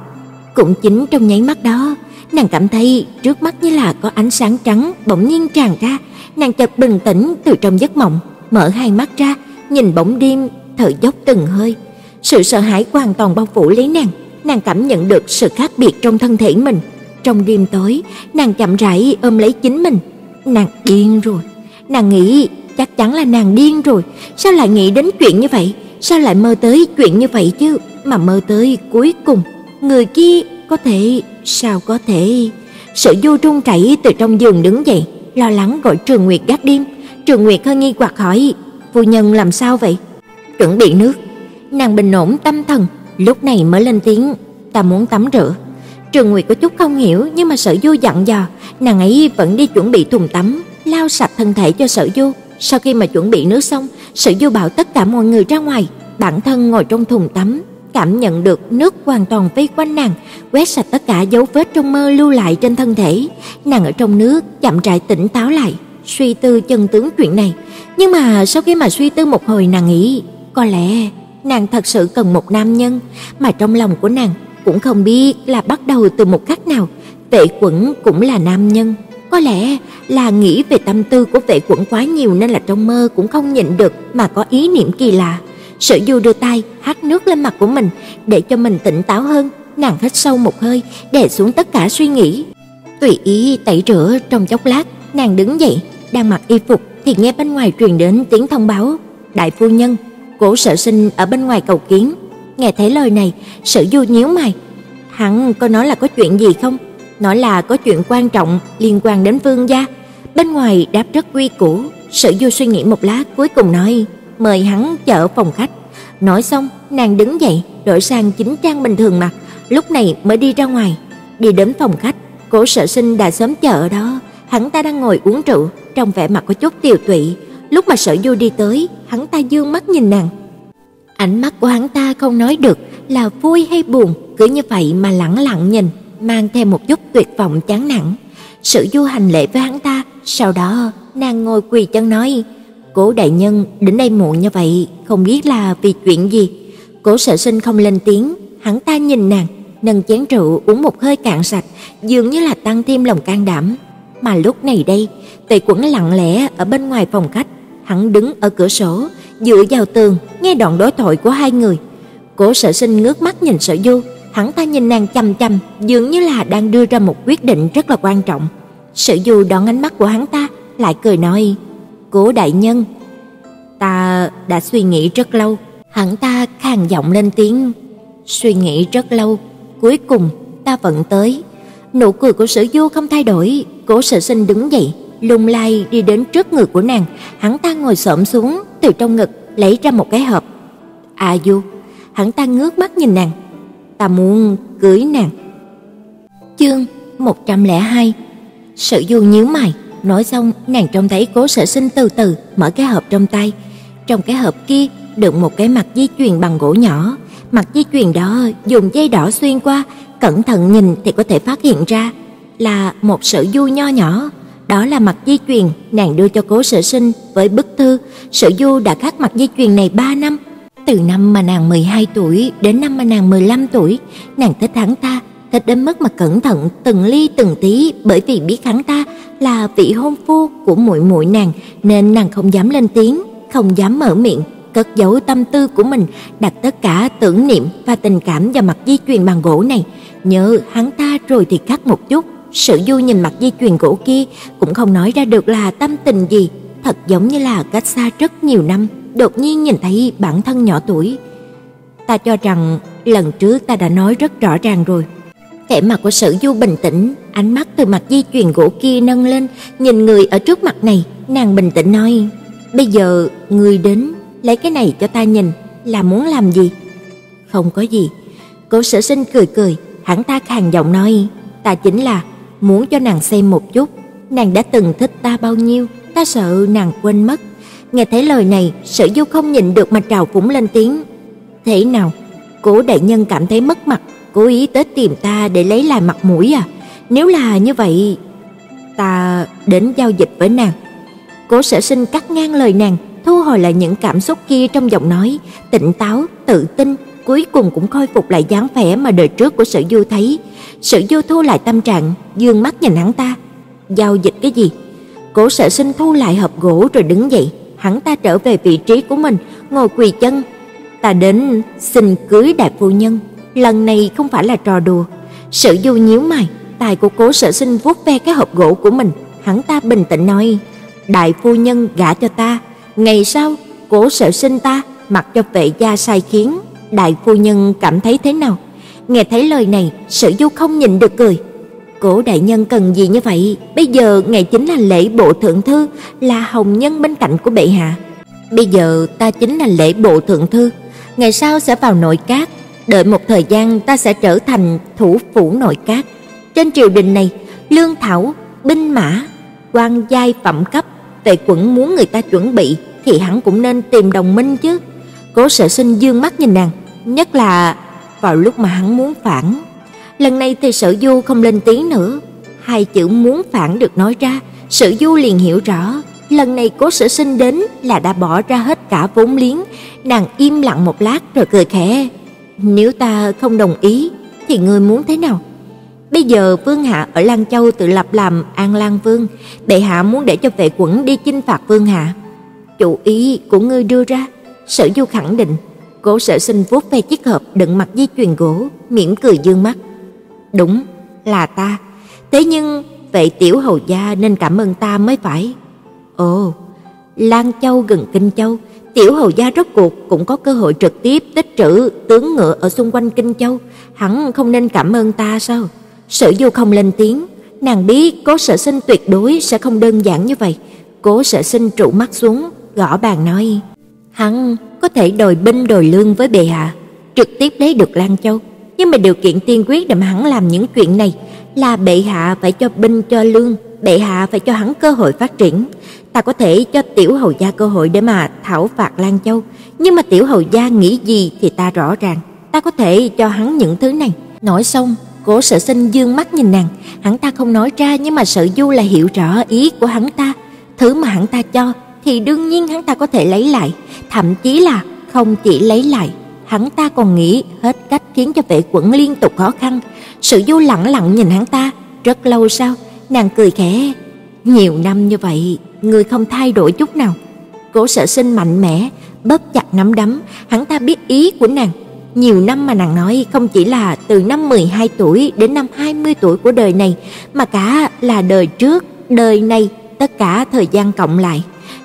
A: Cũng chính trong nháy mắt đó, nàng cảm thấy trước mắt như là có ánh sáng trắng bỗng nhiên tràn ra, nàng chợt bừng tỉnh từ trong giấc mộng, mở hai mắt ra, nhìn bóng đêm, thở dốc từng hơi. Sự sợ hãi hoàn toàn bao phủ lấy nàng, nàng cảm nhận được sự khác biệt trong thân thể mình. Trong đêm tối, nàng chậm rãi ôm lấy chính mình. Nàng điên rồi. Nàng nghĩ chắc chắn là nàng điên rồi, sao lại nghĩ đến chuyện như vậy? Sao lại mơ tới chuyện như vậy chứ? Mà mơ tới cuối cùng, người kia có thể sao có thể? Sở Du trung chảy từ trong giường đứng dậy, lo lắng gọi Trường Nguyệt gác đêm. Trường Nguyệt hơi nghi hoặc hỏi: "Phu nhân làm sao vậy?" "Chuẩn bị nước." Nàng bình ổn tâm thần, lúc này mới lên tiếng: "Ta muốn tắm rửa." Trường Nguyệt có chút không hiểu, nhưng mà Sở Du dặn dò, nàng ấy vẫn đi chuẩn bị thùng tắm, lau sạch thân thể cho Sở Du. Sau khi mà chuẩn bị nước xong, Sở Du bảo tất cả mọi người ra ngoài, bản thân ngồi trong thùng tắm, cảm nhận được nước hoàn toàn vây quanh nàng, quét sạch tất cả dấu vết trong mơ lưu lại trên thân thể. Nàng ở trong nước chậm rãi tỉnh táo lại, suy tư chân tướng chuyện này. Nhưng mà sau khi mà suy tư một hồi nàng nghĩ, có lẽ nàng thật sự cần một nam nhân, mà trong lòng của nàng cũng không biết là bắt đầu từ một cách nào, Vệ Quẩn cũng là nam nhân. Có lẽ là nghĩ về tâm tư của Vệ Quẩn quá nhiều nên là trong mơ cũng không nhịn được mà có ý niệm kỳ lạ. Sở Du đưa tay hắt nước lên mặt của mình để cho mình tỉnh táo hơn, nàng hít sâu một hơi, đè xuống tất cả suy nghĩ. Tùy ý tẩy rửa trong chốc lát, nàng đứng dậy, đang mặc y phục thì nghe bên ngoài truyền đến tiếng thông báo, "Đại phu nhân, Cố Sở Sinh ở bên ngoài cầu kiến." Nghe thấy lời này, Sở Du nhíu mày. Hắn có nói là có chuyện gì không? Nói là có chuyện quan trọng liên quan đến Vương gia. Bên ngoài đáp rất quy củ, Sở Du suy nghĩ một lát cuối cùng nói: mời hắn chở phòng khách. Nói xong, nàng đứng dậy, đổi sang chính trang bình thường mặc, lúc này mới đi ra ngoài, đi đến phòng khách. Cố Sở Sinh đã sớm chờ ở đó, hắn ta đang ngồi uống rượu, trong vẻ mặt có chút tiều tụy. Lúc mà Sở Du đi tới, hắn ta dương mắt nhìn nàng. Ánh mắt của hắn ta không nói được là vui hay buồn, cứ như vậy mà lẳng lặng nhìn, mang theo một chút tuyệt vọng chán nản. Sự Du hành lễ với hắn ta, sau đó nàng ngồi quỳ chân nói: Cố đại nhân đến đây muộn như vậy, không biết là vì chuyện gì. Cố Sở Sinh không lên tiếng, hắn ta nhìn nàng, nâng chén rượu uống một hơi cạn sạch, dường như là tăng thêm lòng can đảm. Mà lúc này đây, Tề Quẩn lặng lẽ ở bên ngoài phòng khách, hắn đứng ở cửa sổ, dựa vào tường, nghe đoạn đối thoại của hai người. Cố Sở Sinh ngước mắt nhìn Sở Du, hắn ta nhìn nàng chằm chằm, dường như là đang đưa ra một quyết định rất là quan trọng. Sở Du đón ánh mắt của hắn ta, lại cười nói: "Cố đại nhân, ta đã suy nghĩ rất lâu." Hắn ta khàn giọng lên tiếng, "Suy nghĩ rất lâu, cuối cùng ta vẫn tới." Nụ cười của Sở Du không thay đổi, Cố Sở Sinh đứng dậy, lùng lai đi đến trước người của nàng, hắn ta ngồi xổm xuống, từ trong ngực lấy ra một cái hộp. "A Du." Hắn ta ngước mắt nhìn nàng, "Ta muốn cưới nàng." Chương 102. sự Du nhíu mày, nói xong, nàng trông thấy Cố Sở Sinh từ từ mở cái hộp trong tay. Trong cái hộp kia đựng một cái mặt dây chuyền bằng gỗ nhỏ, mặt dây chuyền đó dùng dây đỏ xuyên qua, cẩn thận nhìn thì có thể phát hiện ra là một sợi du nho nhỏ. Đó là mặt dây chuyền nàng đưa cho Cố Sở Sinh với bức thư, sở du đã khắc mặt dây chuyền này 3 năm. Từ năm mà nàng 12 tuổi đến năm mà nàng 15 tuổi, nàng thích hắn ta, thích đến mức mà cẩn thận từng ly từng tí bởi vì biết hắn ta là vị hôn phu của muội muội nàng nên nàng không dám lên tiếng, không dám mở miệng, cất giấu tâm tư của mình, đặt tất cả tưởng niệm và tình cảm vào mặt dây chuyền bằng gỗ này. Nhớ hắn ta rồi thì cắt một chút, Sử Du nhìn mặt dây chuyền gỗ kia cũng không nói ra được là tâm tình gì, thật giống như là cách xa rất nhiều năm, đột nhiên nhìn thấy bản thân nhỏ tuổi. Ta cho rằng lần trước ta đã nói rất rõ ràng rồi. Vẻ mặt của Sử Du bình tĩnh, ánh mắt từ mặt dây chuyền gỗ kia nâng lên, nhìn người ở trước mặt này, nàng bình tĩnh nói: "Bây giờ người đến lấy cái này cho ta nhìn, là muốn làm gì?" "Không có gì." Cố Sở Sinh cười cười, hắn ta khàn giọng nói: "Ta chính là muốn cho nàng xem một chút, nàng đã từng thích ta bao nhiêu, ta sợ nàng quên mất." Nghe thấy lời này, Sở Du không nhịn được mà trào phúng lên tiếng. "Thế nào? Cố đại nhân cảm thấy mất mặt, cố ý tới tìm ta để lấy lại mặt mũi à? Nếu là như vậy, ta đến giao dịch với nàng." Cố Sở Sinh cắt ngang lời nàng, thu hồi lại những cảm xúc kia trong giọng nói, tỉnh táo, tự tin, cuối cùng cũng khôi phục lại dáng vẻ mà đời trước của Sở Du thấy. Sở Du thu lại tâm trạng, dương mắt nhìn hắn ta. Giao dịch cái gì? Cố Sở Sinh thu lại hộp gỗ rồi đứng dậy, hắn ta trở về vị trí của mình, ngồi quỳ chân. Ta đến xin cưới đại phu nhân, lần này không phải là trò đùa. Sở Du nhíu mày, tài của Cố Sở Sinh vuốt ve cái hộp gỗ của mình, hắn ta bình tĩnh nói: "Đại phu nhân gả cho ta, ngày sau Cố Sở Sinh ta mặc cho vệ gia sai khiến, đại phu nhân cảm thấy thế nào?" Nghe thấy lời này, Sử Du không nhịn được cười. Cố đại nhân cần gì như vậy? Bây giờ ngày chính là lễ bộ thượng thư, là hồng nhân bên cạnh của bệ hạ. Bây giờ ta chính là lễ bộ thượng thư, ngày sau sẽ vào nội các, đợi một thời gian ta sẽ trở thành thủ phủ nội các. Trên triều đình này, lương thảo, binh mã, quan giai phẩm cấp, tệ quẩn muốn người ta chuẩn bị thì hắn cũng nên tìm đồng minh chứ. Cố Sở Sinh dương mắt nhìn nàng, nhất là vào lúc mà hắn muốn phản. Lần này thì Sở Du không lên tiếng nữa, hai chữ muốn phản được nói ra, Sở Du liền hiểu rõ, lần này Cố Sở Sinh đến là đã bỏ ra hết cả vốn liếng, nàng im lặng một lát rồi cười khẽ, "Nếu ta không đồng ý thì ngươi muốn thế nào?" Bây giờ Vương Hạ ở Lan Châu tự lập làm An Lan Vương, bệ hạ muốn để cho vệ quẩn đi chinh phạt Vương Hạ. Chủ ý của ngươi đưa ra, Sở Du khẳng định. Cố Sở Sinh vuốt ve chiếc hộp đựng mặt dây chuyền gỗ, mỉm cười dương mắt. Đúng, là ta. Thế nhưng vậy tiểu hầu gia nên cảm ơn ta mới phải. Ồ, Lan Châu gần Kinh Châu, tiểu hầu gia rốt cuộc cũng có cơ hội trực tiếp tích trữ tướng ngựa ở xung quanh Kinh Châu, hắn không nên cảm ơn ta sao? Sở Du không lên tiếng, nàng biết Cố Sở Sinh tuyệt đối sẽ không đơn giản như vậy. Cố Sở Sinh trụ mắt xuống, gõ bàn nói: "Hắn có thể đòi binh đòi lương với bệ hạ, trực tiếp lấy được Lan Châu, nhưng mà điều kiện tiên quyết để mà hắn làm những chuyện này là bệ hạ phải cho binh cho lương, bệ hạ phải cho hắn cơ hội phát triển. Ta có thể cho tiểu hầu gia cơ hội để mà thảo phạt Lan Châu, nhưng mà tiểu hầu gia nghĩ gì thì ta rõ ràng, ta có thể cho hắn những thứ này." Nói xong, Cố Sở Sinh dương mắt nhìn nàng, hắn ta không nói ra nhưng mà Sở Du là hiểu rõ ý của hắn ta, thứ mà hắn ta cho thì đương nhiên hắn ta có thể lấy lại, thậm chí là không chỉ lấy lại, hắn ta còn nghĩ hết cách khiến cho vệ quẩn liên tục khó khăn. Sự Du lặng lặng nhìn hắn ta, rất lâu sau, nàng cười khẽ, nhiều năm như vậy, ngươi không thay đổi chút nào. Cố Sở Sinh mạnh mẽ, bóp chặt nắm đấm, hắn ta biết ý của nàng. Nhiều năm mà nàng nói không chỉ là từ năm 12 tuổi đến năm 20 tuổi của đời này, mà cả là đời trước, đời này, tất cả thời gian cộng lại.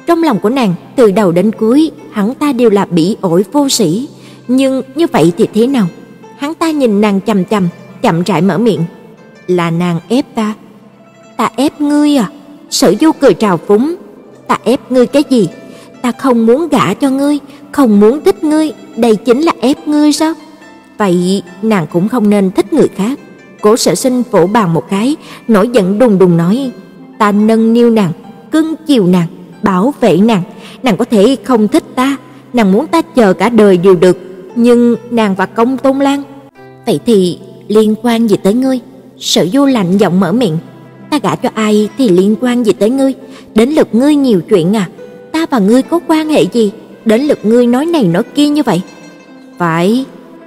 A: Trong lòng của nàng, từ đầu đến cuối, hắn ta đều là bỉ ổi vô sĩ. Nhưng như vậy thì thế nào? Hắn ta nhìn nàng chằm chằm, chậm rãi mở miệng. Là nàng ép ta. Ta ép ngươi à? Sở Du cười trào phúng. Ta ép ngươi cái gì? Ta không muốn gả cho ngươi, không muốn thích ngươi, đây chính là ép ngươi sao? Vậy nàng cũng không nên thích người khác. Cố Sở Sinh vỗ bàn một cái, nổi giận đùng đùng nói: "Ta nâng niu nàng, cưng chiều nàng, bảo vệ nàng, nàng có thể không thích ta, nàng muốn ta chờ cả đời đều được, nhưng nàng và Công Tôn Lan, vậy thì liên quan gì tới ngươi?" Sở Du lạnh giọng mở miệng, "Ta gả cho ai thì liên quan gì tới ngươi, đến lượt ngươi nhiều chuyện à? Ta và ngươi có quan hệ gì, đến lượt ngươi nói này nói kia như vậy?" "Phải."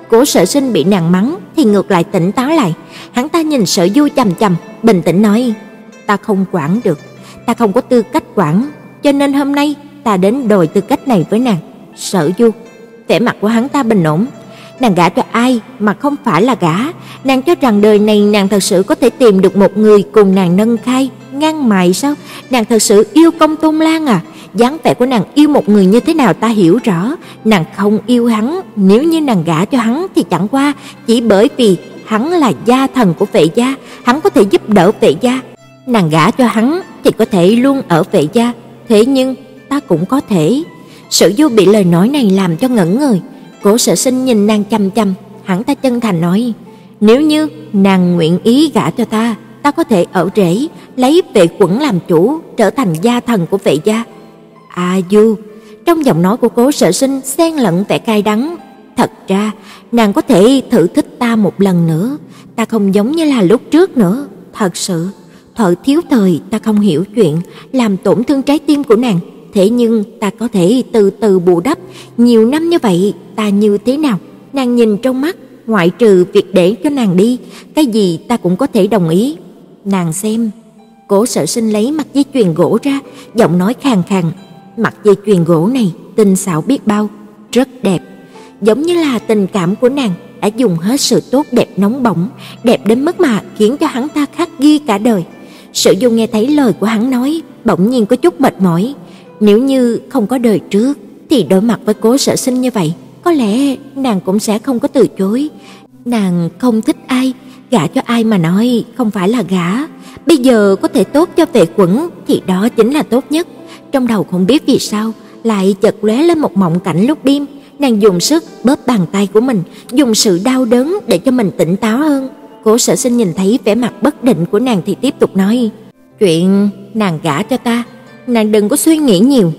A: Cố Sở Sinh bị nàng mắng thì ngược lại tỉnh táo lại, hắn ta nhìn Sở Du chằm chằm, bình tĩnh nói: "Ta không quản được, ta không có tư cách quản, cho nên hôm nay ta đến đòi tư cách này với nàng." Sở Du, vẻ mặt của hắn ta bình ổn, nàng gả cho ai mà không phải là gả, nàng cho rằng đời này nàng thật sự có thể tìm được một người cùng nàng nâng khai, ngang mày sao? Nàng thật sự yêu Công Tôn Lan à? dáng vẻ của nàng yêu một người như thế nào ta hiểu rõ, nàng không yêu hắn, nếu như nàng gả cho hắn thì chẳng qua chỉ bởi vì hắn là gia thần của vệ gia, hắn có thể giúp đỡ vệ gia. Nàng gả cho hắn thì có thể luôn ở vệ gia, thế nhưng ta cũng có thể. Sử Du bị lời nói này làm cho ngẩn người, Cố Sở Sinh nhìn nàng chăm chăm, hắn ta chân thành nói: "Nếu như nàng nguyện ý gả cho ta, ta có thể ở rể, lấy vệ quẩn làm chủ, trở thành gia thần của vệ gia." A Du, trong giọng nói của Cố Sở Sinh xen lẫn vẻ cay đắng, thật ra nàng có thể thử thích ta một lần nữa, ta không giống như là lúc trước nữa, thật sự. Thợ thiếu thời ta không hiểu chuyện, làm tổn thương trái tim của nàng, thế nhưng ta có thể từ từ bù đắp, nhiều năm như vậy ta như thế nào? Nàng nhìn trong mắt, ngoại trừ việc để cho nàng đi, cái gì ta cũng có thể đồng ý. Nàng xem, Cố Sở Sinh lấy mặt dây chuyền gỗ ra, giọng nói khàn khàn, mặt dây chuyền gỗ này tinh xảo biết bao, rất đẹp, giống như là tình cảm của nàng đã dùng hết sự tốt đẹp nóng bỏng, đẹp đến mức mà khiến cho hắn ta khắc ghi cả đời. Sử Du nghe thấy lời của hắn nói, bỗng nhiên có chút mệt mỏi. Nếu như không có đời trước thì đối mặt với Cố Sở Sinh như vậy, có lẽ nàng cũng sẽ không có từ chối. Nàng không thích ai, gả cho ai mà nói không phải là gả. Bây giờ có thể tốt cho vệ quẩn thì đó chính là tốt nhất. Trong đầu không biết vì sao lại chợt lóe lên một mộng cảnh lúc đêm, nàng dùng sức bóp bàn tay của mình, dùng sự đau đớn để cho mình tỉnh táo hơn. Cố Sở Sinh nhìn thấy vẻ mặt bất định của nàng thì tiếp tục nói: "Chuyện nàng gả cho ta, nàng đừng có suy nghĩ nhiều,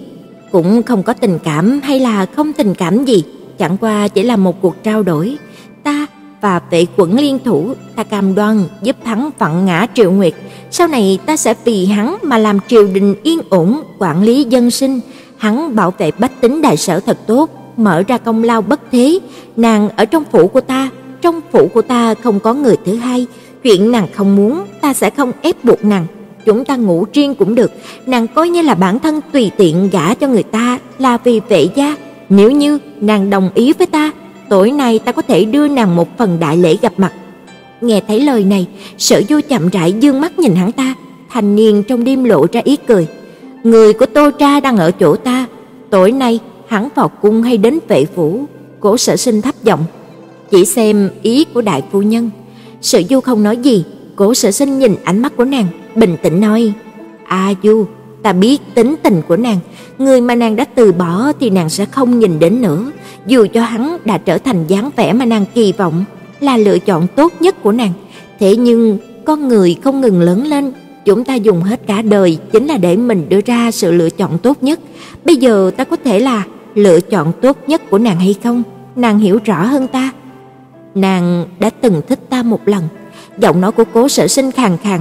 A: cũng không có tình cảm hay là không tình cảm gì, chẳng qua chỉ là một cuộc trao đổi. Ta và vệ quẩn liên thủ, ta cam đoan giúp thắng vặn ngã Triệu Nguyệt, sau này ta sẽ vì hắn mà làm triều đình yên ổn, quản lý dân sinh, hắn bảo vệ bách tính đại sở thật tốt, mở ra công lao bất thế, nàng ở trong phủ của ta, trong phủ của ta không có người thứ hai, chuyện nàng không muốn, ta sẽ không ép buộc nàng, chúng ta ngủ riêng cũng được, nàng coi như là bản thân tùy tiện gả cho người ta là vì vệ gia, nếu như nàng đồng ý với ta, tối nay ta có thể đưa nàng một phần đại lễ gặp mặt. Nghe thấy lời này, Sở Du chậm rãi dương mắt nhìn hắn ta, thanh niên trong đêm lộ ra ý cười. Người của Tô Tra đang ở chỗ ta, tối nay hắn vào cung hay đến vệ phủ? Cố Sở Sinh thấp giọng, chỉ xem ý của đại phu nhân. Sở Du không nói gì, Cố Sở Sinh nhìn ánh mắt của nàng, bình tĩnh nói: "A Du, ta biết tính tình của nàng, người mà nàng đã từ bỏ thì nàng sẽ không nhìn đến nữa, dù cho hắn đã trở thành dáng vẻ mà nàng kỳ vọng, là lựa chọn tốt nhất của nàng. Thế nhưng con người không ngừng lớn lên, chúng ta dùng hết cả đời chính là để mình đưa ra sự lựa chọn tốt nhất. Bây giờ ta có thể là lựa chọn tốt nhất của nàng hay không? Nàng hiểu rõ hơn ta. Nàng đã từng thích ta một lần. Giọng nói của Cố Sở Sinh khàn khàn,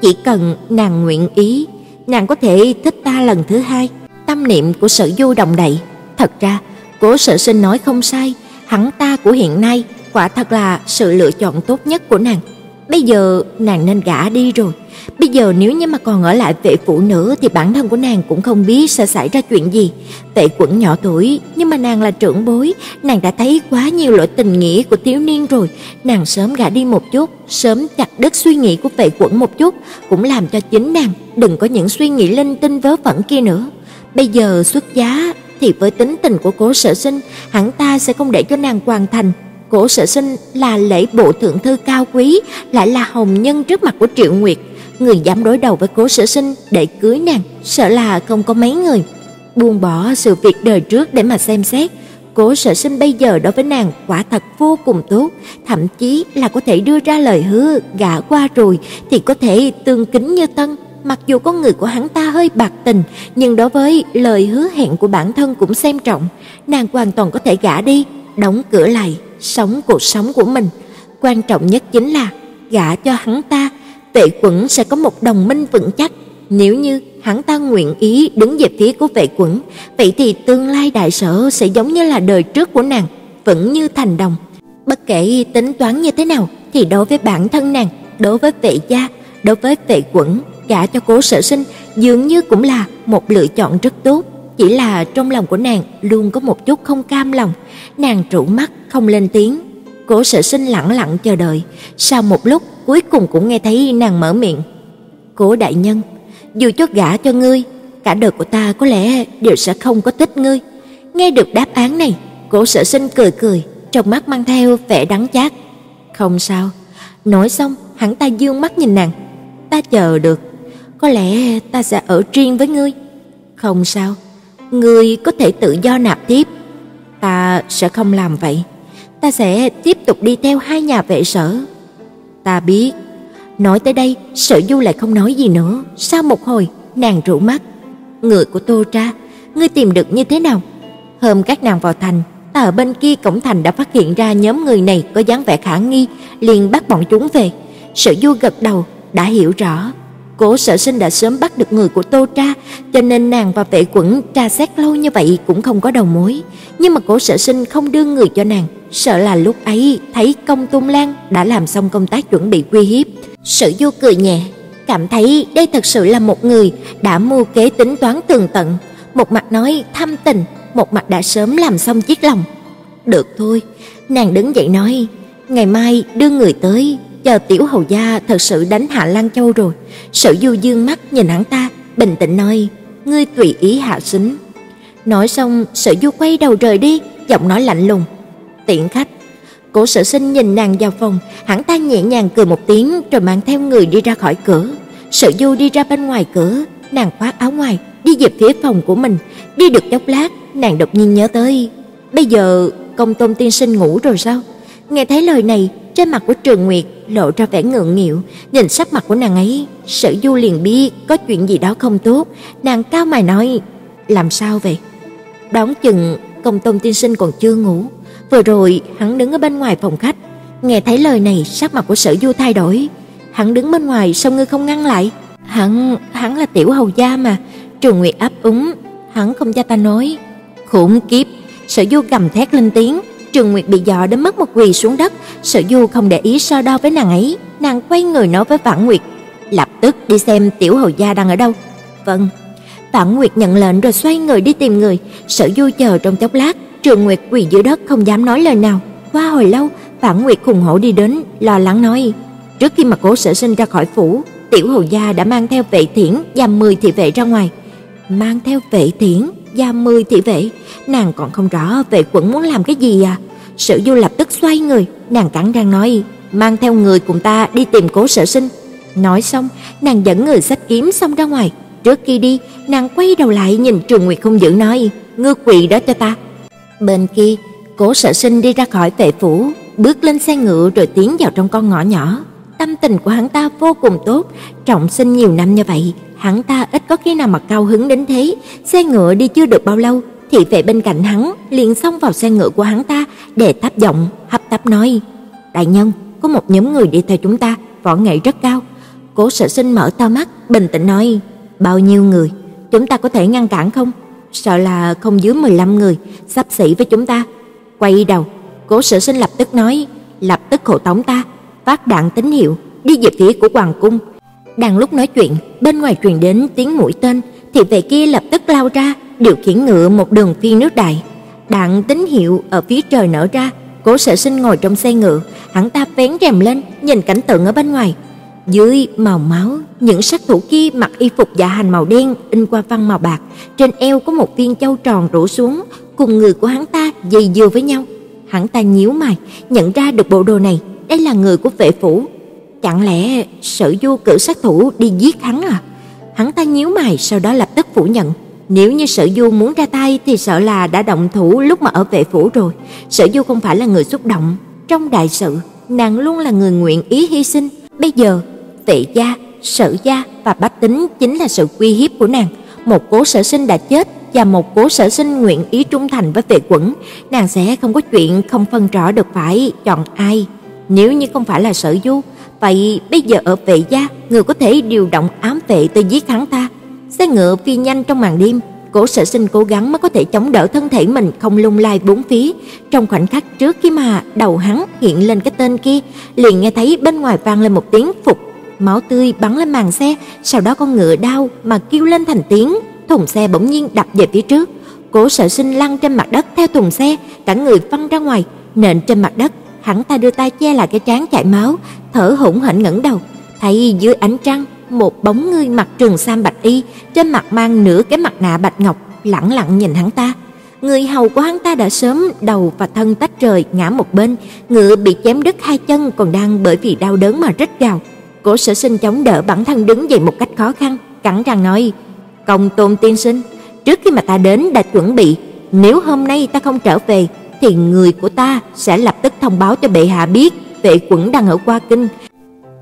A: chỉ cần nàng nguyện ý, nàng có thể thích ta lần thứ hai. Tâm niệm của Sở Du đồng đậy, thật ra Cố Sở Sinh nói không sai, hắn ta của hiện nay quả thật là sự lựa chọn tốt nhất của nàng. Bây giờ nàng nên gả đi rồi. Bây giờ nếu như mà còn ở lại vệ phủ nữa thì bản thân của nàng cũng không biết sẽ xảy ra chuyện gì. Vệ Quẩn nhỏ tuổi, nhưng mà nàng là trưởng bối, nàng đã thấy quá nhiều loại tình nghĩa của thiếu niên rồi, nàng sớm gả đi một chút, sớm chặt đứt suy nghĩ của Vệ Quẩn một chút, cũng làm cho chính nàng đừng có những suy nghĩ linh tinh vớ vẩn kia nữa. Bây giờ xuất giá thì với tính tình của Cố Sở Sinh, hắn ta sẽ không để cho nàng hoàn thành. Cố Sở Sinh là lễ bộ thượng thư cao quý, lại là hồng nhân trước mặt của Triệu Nguyệt, người dám đối đầu với Cố Sở Sinh để cưới nàng, sợ là không có mấy người. Buông bỏ sự việc đời trước để mà xem xét, Cố Sở Sinh bây giờ đối với nàng quả thật vô cùng tốt, thậm chí là có thể đưa ra lời hứa gả qua rồi thì có thể tương kính như tân. Mặc dù con người của hắn ta hơi bạc tình, nhưng đối với lời hứa hẹn của bản thân cũng xem trọng, nàng hoàn toàn có thể gả đi, đóng cửa lại, sống cuộc sống của mình. Quan trọng nhất chính là gả cho hắn ta, Vệ Quẩn sẽ có một đồng minh vững chắc. Nếu như hắn ta nguyện ý đứng về phía của Vệ Quẩn, vậy thì tương lai đại sở sẽ giống như là đời trước của nàng, vẫn như thành đồng. Bất kể tính toán như thế nào thì đối với bản thân nàng, đối với Vệ gia, đối với Vệ Quẩn, gả cho Cố Sở Sinh dường như cũng là một lựa chọn rất tốt, chỉ là trong lòng của nàng luôn có một chút không cam lòng, nàng trụ mắt không lên tiếng. Cố Sở Sinh lặng lặng chờ đợi, sau một lúc cuối cùng cũng nghe thấy nàng mở miệng. "Cố đại nhân, dù cho gả cho ngươi, cả đời của ta có lẽ đều sẽ không có thích ngươi." Nghe được đáp án này, Cố Sở Sinh cười cười, trong mắt mang theo vẻ đắng chát. "Không sao." Nói xong, hắn ta dương mắt nhìn nàng. "Ta chờ được, có lẽ ta sẽ ở riêng với ngươi." "Không sao, ngươi có thể tự do nạp tiếp." "Ta sẽ không làm vậy." ta sẽ tiếp tục đi theo hai nhà vệ sở. Ta biết. Nói tới đây, Sở Du lại không nói gì nữa, sau một hồi, nàng rũ mắt. Người của Tô Tra, ngươi tìm được như thế nào? Hôm các nàng vào thành, ta ở bên kia cổng thành đã phát hiện ra nhóm người này có dáng vẻ khả nghi, liền bắt bọn chúng về. Sở Du gật đầu, đã hiểu rõ. Cố Sở Sinh đã sớm bắt được người của Tô Tra, cho nên nàng và Vệ Quẩn tra xét lâu như vậy cũng không có đầu mối, nhưng mà Cố Sở Sinh không đưa người cho nàng, sợ là lúc ấy thấy Công Tung Lan đã làm xong công tác chuẩn bị uy hiếp. Sở Du cười nhẹ, cảm thấy đây thật sự là một người đã mưu kế tính toán tường tận, một mặt nói thâm tình, một mặt đã sớm làm xong chiếc lòng. Được thôi, nàng đứng dậy nói, ngày mai đưa người tới, chờ tiểu hầu gia thật sự đánh hạ Lan Châu rồi. Sở Du dương mắt nhìn hắn ta, bình tĩnh nói, ngươi tùy ý hạ sính. Nói xong, Sở Du quay đầu rời đi, giọng nói lạnh lùng, tiện khách. Cố Sở Sinh nhìn nàng vào phòng, hắn ta nhẹ nhàng cười một tiếng rồi mang theo người đi ra khỏi cửa. Sở Du đi ra bên ngoài cửa, nàng khoác áo ngoài, đi về phía phòng của mình. Đi được chốc lát, nàng đột nhiên nhớ tới, bây giờ Công Tôn tiên sinh ngủ rồi sao? Nghe thấy lời này, trên mặt của Trường Nguyệt lộ ra vẻ ngượng nghịu, nhìn sắc mặt của nàng ấy, Sở Du liền biết có chuyện gì đó không tốt, nàng cao mày nói: "Làm sao vậy?" Đón chừng Công Tôn tiên sinh còn chưa ngủ. Vừa rồi hắn đứng ở bên ngoài phòng khách, nghe thấy lời này, sắc mặt của Sở Du thay đổi. Hắn đứng bên ngoài sao ngươi không ngăn lại? Hắn, hắn là tiểu hầu gia mà. Trường Nguyệt áp úng, hắn không cho ta nói. Khủng kiếp, Sở Du gầm thét lên tiếng, Trường Nguyệt bị dọa đến mất một quỳ xuống đất, Sở Du không để ý so đo với nàng ấy, nàng quay người nói với Vãn Nguyệt, lập tức đi xem tiểu hầu gia đang ở đâu. Vâng. Vãn Nguyệt nhận lệnh rồi xoay người đi tìm người, Sở Du chờ trong chốc lát, Trường Nguyệt quỳ dưới đất không dám nói lời nào. Qua hồi lâu, Vãn Nguyệt khùng hổ đi đến, lo lắng nói: "Trước khi mà Cố Sở Sinh ra khỏi phủ, tiểu hầu gia đã mang theo vệ thiển và 10 thị vệ ra ngoài." Mang theo vệ thiển và 10 thị vệ, nàng còn không rõ vệ quận muốn làm cái gì à? Sở Du lập tức xoay người, nàng cắn răng nói: "Mang theo người cùng ta đi tìm Cố Sở Sinh." Nói xong, nàng dẫn người xách kiếm xong ra ngoài. Trước khi đi, nàng quay đầu lại nhìn Trường Nguyệt không giữ nói: "Ngươi quỳ đó cho ta." Bên kia, Cố Sở Sinh đi ra khỏi vệ phủ, bước lên xe ngựa rồi tiến vào trong con ngõ nhỏ. Tâm tình của hắn ta vô cùng tốt, trọng sinh nhiều năm như vậy, hắn ta ít có khi nào mà cao hứng đến thế. Xe ngựa đi chưa được bao lâu, thị vệ bên cạnh hắn liền xông vào xe ngựa của hắn ta, để thấp giọng hấp tấp nói: "Đại nhân, có một nhóm người đi theo chúng ta, võ nghệ rất cao." Cố Sở Sinh mở to mắt, bình tĩnh nói: "Bao nhiêu người? Chúng ta có thể ngăn cản không?" sợ là không dưới 15 người, sắp xỉ với chúng ta. Quay đầu, Cố Sở Sinh lập tức nói, lập tức hộ tống ta, phát đạn tín hiệu, đi về phía của hoàng cung. Đang lúc nói chuyện, bên ngoài truyền đến tiếng mũi tên, thì vệ kia lập tức lao ra, điều khiển ngựa một đường phi nước đại. Đạn tín hiệu ở phía trời nở ra, Cố Sở Sinh ngồi trong xe ngựa, hắn ta vén rèm lên, nhìn cảnh tượng ở bên ngoài. Dưới màu máu, những sát thủ kia mặc y phục dạ hành màu đen in qua văn màu bạc, trên eo có một viên châu tròn rủ xuống, cùng người của hắn ta dây dưa với nhau. Hắn ta nhíu mày, nhận ra được bộ đồ này, đây là người của vệ phủ. Chẳng lẽ Sở Du cử sát thủ đi giết hắn à? Hắn ta nhíu mày sau đó lập tức phủ nhận, nếu như Sở Du muốn ra tay thì sợ là đã động thủ lúc mà ở vệ phủ rồi. Sở Du không phải là người xúc động, trong đại sự nàng luôn là người nguyện ý hy sinh. Bây giờ, Tệ gia, Sở gia và Bách Tính chính là sự uy hiếp của nàng. Một Cố Sở Sinh đã chết và một Cố Sở Sinh nguyện ý trung thành với Vệ Quẩn, nàng sẽ không có chuyện không phân rõ được phải chọn ai. Nếu như không phải là Sở Du, vậy bây giờ ở Vệ gia, người có thể điều động ám vệ tới giết hắn ta Xe ngựa phi nhanh trong màn đêm, Cố Sở Sinh cố gắng mới có thể chống đỡ thân thể mình không lung lay bốn phía. Trong khoảnh khắc trước khi mà đầu hắn hiện lên cái tên kia, liền nghe thấy bên ngoài vang lên một tiếng phục, máu tươi bắn lên màn xe, sau đó con ngựa đau mà kêu lên thành tiếng, thùng xe bỗng nhiên đập về phía trước. Cố Sở Sinh lăn trên mặt đất theo thùng xe, cả người văng ra ngoài, nện trên mặt đất, hắn ta đưa tay che lại cái trán chảy máu, thở hổn hển ngẩng đầu, thấy dưới ánh trăng một bóng người mặc trường sam bạch y, trên mặt mang nửa cái mặt nạ bạch ngọc, lẳng lặng nhìn hắn ta. Người hầu của hắn ta đã sớm đầu và thân tách rời ngã một bên, ngựa bị chém đứt hai chân còn đang bởi vì đau đớn mà rít gào. Cố Sở Sinh chống đỡ bản thân đứng dậy một cách khó khăn, cắn răng nói: "Công Tôn tiên sinh, trước khi mà ta đến đã chuẩn bị, nếu hôm nay ta không trở về thì người của ta sẽ lập tức thông báo cho bệ hạ biết Vệ Quẩn đang ở qua kinh.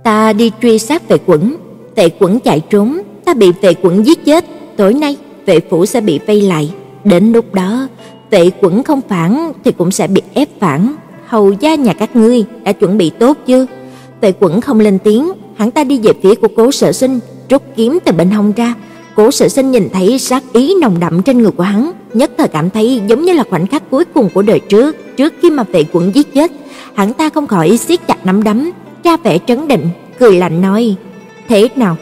A: Ta đi truy sát Vệ Quẩn, Vệ Quẩn chạy trốn, ta bị Vệ Quẩn giết chết, tối nay Vệ phủ sẽ bị vây lại, đến lúc đó Vệ Quẩn không phản thì cũng sẽ bị ép phản, hầu gia nhà các ngươi đã chuẩn bị tốt chưa? Vệ Quẩn không lên tiếng, hắn ta đi về phía của Cố Sở Sinh, rút kiếm từ bên hông ra. Cố Sở Sinh nhìn thấy sát ý nồng đậm trên người của hắn, nhất thời cảm thấy giống như là khoảnh khắc cuối cùng của đời trước, trước khi mà Vệ Quẩn giết chết. Hắn ta không khỏi siết chặt nắm đấm, ra vẻ trấn định, cười lạnh nói: Thế nào?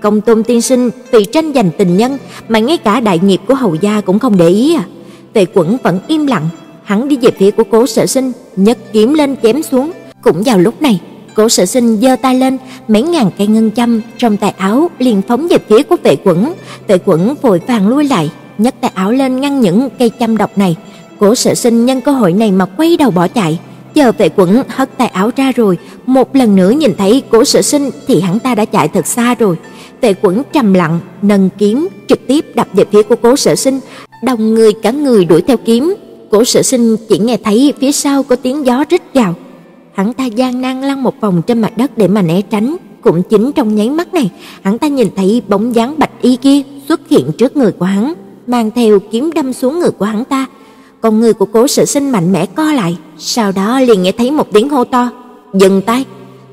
A: Công Tôn tiên sinh vì tranh giành tình nhân mà ngay cả đại nghiệp của hầu gia cũng không để ý à? Tề Quẩn vẫn im lặng, hắn đi về phía của Cố Sở Sinh, nhấc kiếm lên chém xuống. Cũng vào lúc này, Cố Sở Sinh giơ tay lên, mấy ngàn cây ngân châm trong tay áo liền phóng về phía của Tề Quẩn. Tề Quẩn vội vàng lui lại, nhấc tay áo lên ngăn những cây châm độc này. Cố Sở Sinh nhân cơ hội này mà quay đầu bỏ chạy. Chờ vệ quẩn hất tay áo ra rồi, một lần nữa nhìn thấy Cố Sở Sinh thì hắn ta đã chạy thật xa rồi. Vệ quẩn trầm lặng, nâng kiếm trực tiếp đập về phía của Cố Sở Sinh, đồng người cả người đuổi theo kiếm. Cố Sở Sinh chỉ nghe thấy phía sau có tiếng gió rít gào. Hắn ta gian nan lăn một vòng trên mặt đất để mà né tránh, cũng chính trong nháy mắt này, hắn ta nhìn thấy bóng dáng bạch y kia xuất hiện trước người của hắn, mang theo kiếm đâm xuống người của hắn ta con người của Cố Sự Sinh mạnh mẽ co lại, sau đó liền nghe thấy một tiếng hô to, "Dừng tay!"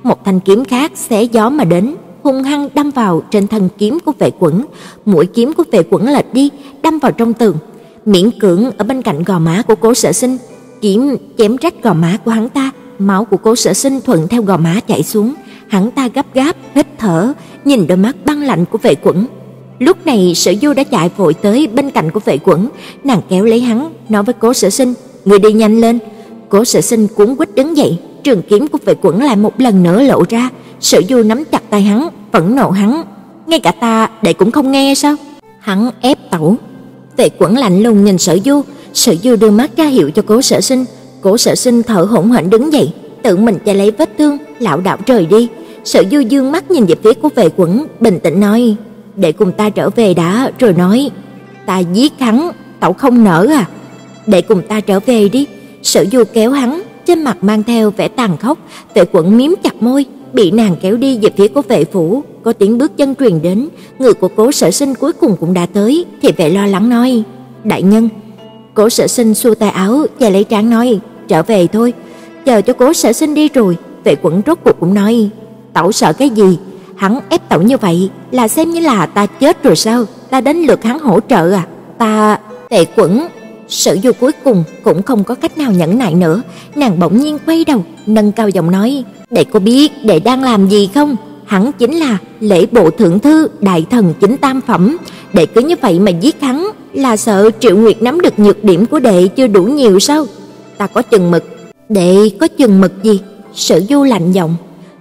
A: Một thanh kiếm khác xé gió mà đến, hung hăng đâm vào trên thân kiếm của Vệ Quẩn, mũi kiếm của Vệ Quẩn lệch đi, đâm vào trong tường, miễn cưỡng ở bên cạnh gò má của Cố Sở Sinh, kiếm chém rách gò má của hắn ta, máu của Cố Sở Sinh thuận theo gò má chảy xuống, hắn ta gấp gáp hít thở, nhìn đôi mắt băng lạnh của Vệ Quẩn, Lúc này Sở Du đã chạy vội tới bên cạnh của Vệ Quẩn, nàng kéo lấy hắn, nói với Cố Sở Sinh, "Ngươi đi nhanh lên." Cố Sở Sinh cuống quýt đứng dậy, trường kiếm của Vệ Quẩn lại một lần nữa lộ ra, Sở Du nắm chặt tay hắn, phẫn nộ hắn, "Ngay cả ta đệ cũng không nghe sao?" Hắn ép tẩu. Vệ Quẩn lạnh lùng nhìn Sở Du, Sở Du đưa mắt ra hiệu cho Cố Sở Sinh, Cố Sở Sinh thở hổn hển đứng dậy, tự mình che lấy vết thương, lảo đảo rời đi. Sở Du dương mắt nhìn về phía của Vệ Quẩn, bình tĩnh nói: để cùng ta trở về đã rồi nói, ta giết hắn, tẩu không nỡ à? Để cùng ta trở về đi." Sở Du kéo hắn, trên mặt mang theo vẻ tàn khốc, Vệ Quẩn miếm chặt môi, bị nàng kéo đi về phía của vệ phủ, có tiếng bước chân truyền đến, người của Cố Sở Sinh cuối cùng cũng đã tới, thì vệ lo lắng nói: "Đại nhân." Cố Sở Sinh xua tay áo, che lấy trán nói: "Trở về thôi." Chờ cho Cố Sở Sinh đi rồi, Vệ Quẩn rốt cuộc cũng nói: "Tẩu sợ cái gì? Hắn ép tẩu như vậy là xem như là ta chết rồi sao? Ta đến lượt hắn hỗ trợ à? Ta tệ quẩn. Sở Du cuối cùng cũng không có cách nào nhẫn nại nữa, nàng bỗng nhiên quay đầu, nâng cao giọng nói: để cô biết đệ đang làm gì không? Hắn chính là lễ bộ thượng thư đại thần chính tam phẩm, đệ cứ như vậy mà giết hắn, là sợ Triệu Nguyệt nắm được nhược điểm của đệ chưa đủ nhiều sao? Ta có chừng mực." "Đệ có chừng mực gì?" Sở Du lạnh giọng.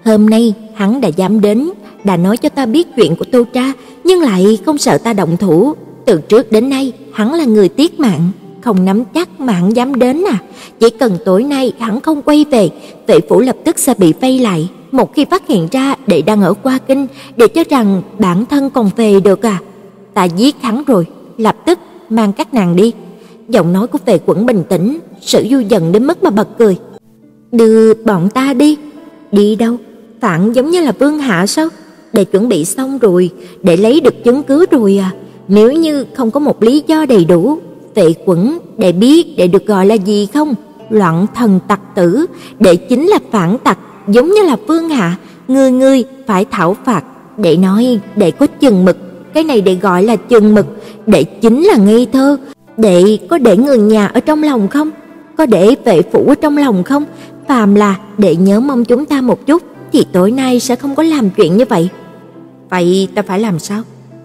A: "Hôm nay hắn đã dám đến, đã nói cho ta biết chuyện của Tô Tra, nhưng lại không sợ ta động thủ, từ trước đến nay hắn là người tiếc mạng, không nắm chắc mà hắn dám đến à? Chỉ cần tối nay hắn không quay về, vệ phủ lập tức sẽ bị vây lại. Một khi phát hiện ra đệ đang ở qua kinh, để cho rằng bản thân còn về được à? Ta giết hắn rồi, lập tức mang các nàng đi. Giọng nói của vệ quẩn bình tĩnh, sự Du dần đến mức mà bật cười. Đưa bọn ta đi. Đi đâu? Phản giống như là Vương Hạ sao? Để chuẩn bị xong rồi, để lấy được chứng cứ rồi à? Nếu như không có một lý do đầy đủ, Tệ Quẩn để biết để được gọi là gì không? Loạn thần tặc tử, để chính là phản tặc, giống như là Vương Hạ, người người phải thảo phạt, để nói để có chừng mực, cái này để gọi là chừng mực, để chính là ngây thơ, để có để người nhà ở trong lòng không? Có để vệ phủ ở trong lòng không? Phàm là để nhớ mong chúng ta một chút thì tối nay sẽ không có làm chuyện như vậy. Vậy ta phải làm sao?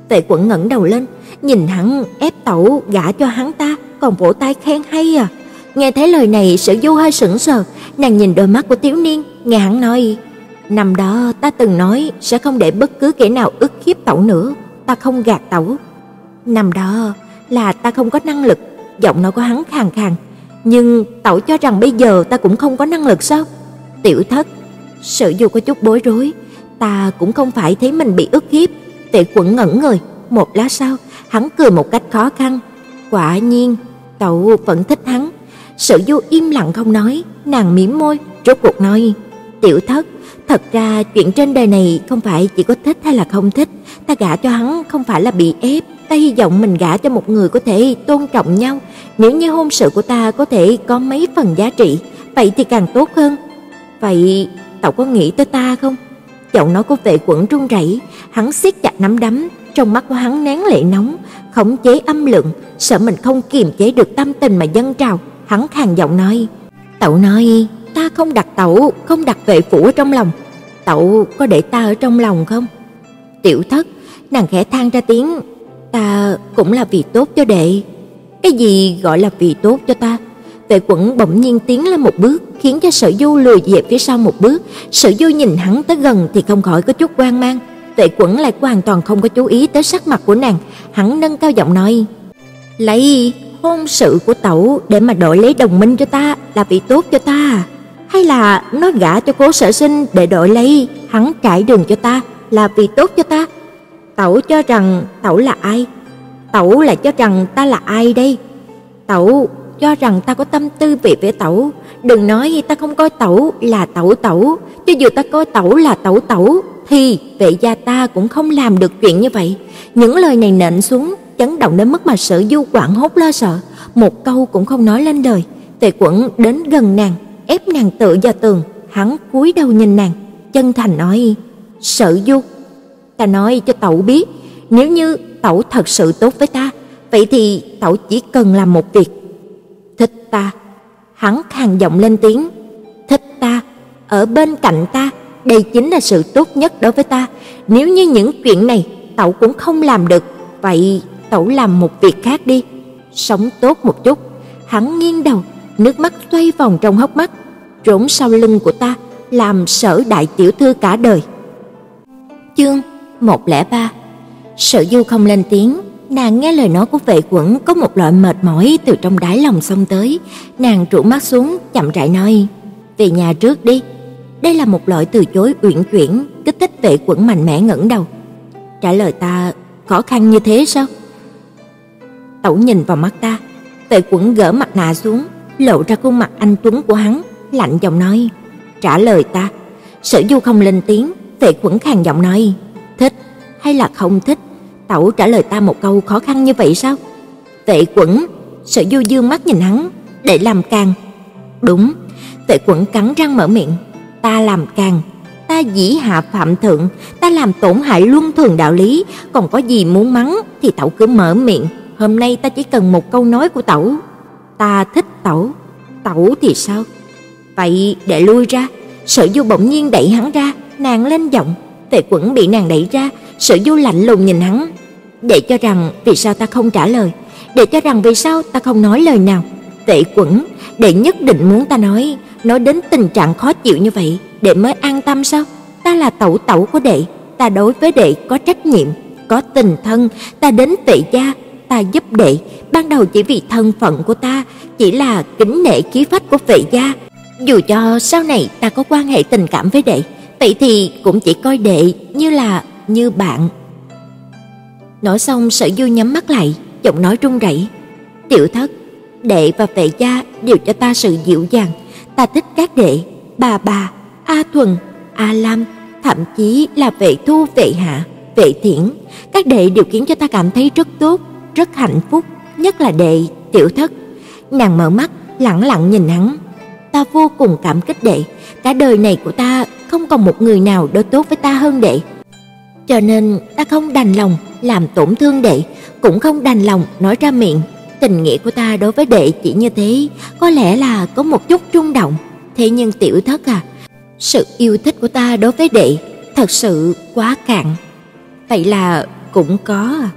A: Tề Quẩn ngẩng đầu lên, nhìn hắn ép tẩu gả cho hắn ta, còn vỗ tay khen hay à. Nghe thấy lời này, Sở Du hơi sững sờ, nàng nhìn đôi mắt của thiếu niên, nghe hắn nói: "Năm đó ta từng nói sẽ không để bất cứ kẻ nào ức hiếp tẩu nữa, ta không gạt tẩu. Năm đó là ta không có năng lực." Giọng nói của hắn khàn khàn, "Nhưng tẩu cho rằng bây giờ ta cũng không có năng lực sao?" Tiểu Thất, Sở Du có chút bối rối, ta cũng không phải thấy mình bị ức hiếp, Tệ Quẩn ngẩn người, một lát sau, hắn cười một cách khó khăn. Quả nhiên, cậu vẫn thích hắn. Sở Du im lặng không nói, nàng mím môi, rốt cuộc nói: "Tiểu Thất, thật ra chuyện trên đời này không phải chỉ có thích hay là không thích, ta gả cho hắn không phải là bị ép, ta hy vọng mình gả cho một người có thể tôn trọng nhau, nếu như hôn sự của ta có thể có mấy phần giá trị, vậy thì càng tốt hơn. Vậy cậu có nghĩ tới ta không?" Giọng nói của vệ quẩn run rẩy, hắn siết chặt nắm đấm, trong mắt của hắn nén lệ nóng, khống chế âm lượng, sợ mình không kiềm chế được tâm tình mà dâng trào, hắn khàn giọng nói: "Tẩu nói, ta không đặt tẩu, không đặt vệ phủ ở trong lòng, tẩu có để ta ở trong lòng không?" Tiểu Thất, nàng khẽ than ra tiếng, "Ta cũng là vì tốt cho đệ." Cái gì gọi là vì tốt cho ta? Vệ Quẩn bỗng nhiên tiến lên một bước, khiến cho Sở Du lùi về phía sau một bước. Sở Du nhìn hắn tới gần thì không khỏi có chút hoang mang. Vệ Quẩn lại hoàn toàn không có chú ý tới sắc mặt của nàng, hắn nâng cao giọng nói: "Lấy hôn sự của tẩu để mà đổi lấy đồng minh cho ta là vì tốt cho ta à? Hay là nói gả cho Cố Sở Sinh để đổi lấy hắn trải đường cho ta là vì tốt cho ta? Tẩu cho rằng tẩu là ai? Tẩu lại cho rằng ta là ai đây? Tẩu cho rằng ta có tâm tư về vẻ tẩu, đừng nói ta không coi tẩu là tẩu tẩu, cho dù ta coi tẩu là tẩu tẩu thì vệ gia ta cũng không làm được chuyện như vậy. Những lời này nện xuống, chấn động đến mức mà Sở Du quảng hốt lo sợ, một câu cũng không nói lên lời. Tề Quẩn đến gần nàng, ép nàng tựa vào tường, hắn cúi đầu nhìn nàng, chân thành nói: "Sở Du, ta nói cho tẩu biết, nếu như tẩu thật sự tốt với ta, vậy thì tẩu chỉ cần làm một việc, ta." Hắn khàn giọng lên tiếng, "Thích ta, ở bên cạnh ta." đây chính là sự tốt nhất đối với ta. Nếu như những chuyện này tẩu cũng không làm được, vậy tẩu làm một việc khác đi, sống tốt một chút." Hắn nghiêng đầu, nước mắt xoay vòng trong hốc mắt, trốn sau lưng của ta, làm Sở đại tiểu thư cả đời. Chương 103. Sở Du không lên tiếng, nàng nghe lời nói của vệ quẩn có một loại mệt mỏi từ trong đáy lòng xông tới, nàng trụ mắt xuống, chậm rãi nói: "Về nhà trước đi." Đây là một loại từ chối uyển chuyển, kích thích vệ quẩn mạnh mẽ ngẩng đầu. Trả lời ta khó khăn như thế sao? Tẩu nhìn vào mắt ta, vệ quẩn gỡ mặt nạ xuống, lộ ra khuôn mặt anh tuấn của hắn, lạnh giọng nói: "Trả lời ta." Sở Du không lên tiếng, vệ quẩn khàn giọng nói: "Thích hay là không thích?" Tẩu trả lời ta một câu khó khăn như vậy sao? Vệ quẩn, Sở Du dương mắt nhìn hắn, để làm càng. Đúng, Vệ quẩn cắn răng mở miệng, ta làm càng, ta dĩ hạ phạm thượng, ta làm tổn hại luân thường đạo lý, còn có gì muốn mắng thì tẩu cứ mở miệng, hôm nay ta chỉ cần một câu nói của tẩu. Ta thích tẩu. Tẩu thì sao? Vậy để lui ra. Sở Du bỗng nhiên đẩy hắn ra, nàng lên giọng. Tệ Quẩn bị nàng đẩy ra, Sở Du lạnh lùng nhìn hắn, để cho rằng vì sao ta không trả lời, để cho rằng vì sao ta không nói lời nào. Tệ Quẩn, để nhất định muốn ta nói, nói đến tình trạng khó chịu như vậy, để mới an tâm sao? Ta là tẩu tẩu của đệ, ta đối với đệ có trách nhiệm, có tình thân, ta đến vệ gia, ta giúp đệ, ban đầu chỉ vì thân phận của ta, chỉ là kính nể khí phách của vệ gia. Dù cho sau này ta có quan hệ tình cảm với đệ, vậy thì cũng chỉ coi đệ như là như bạn. Nói xong Sở Du nhắm mắt lại, giọng nói run rẩy. "Tiểu thất, đệ và vệ gia đều cho ta sự dịu dàng, ta thích các đệ, bà bà, A Thuần, A Lam, thậm chí là vệ thu, vệ hạ, vệ thiển, các đệ đều khiến cho ta cảm thấy rất tốt, rất hạnh phúc, nhất là đệ, tiểu thất." Nàng mở mắt, lặng lặng nhìn hắn. "Ta vô cùng cảm kích đệ, cả đời này của ta không còn một người nào đối tốt với ta hơn đệ." Cho nên ta không đành lòng làm tổn thương đệ, cũng không đành lòng nói ra miệng. Tình nghĩa của ta đối với đệ chỉ như thế, có lẽ là có một chút rung động, thế nhưng tiểu thất à, sự yêu thích của ta đối với đệ thật sự quá cạn. Vậy là cũng có à.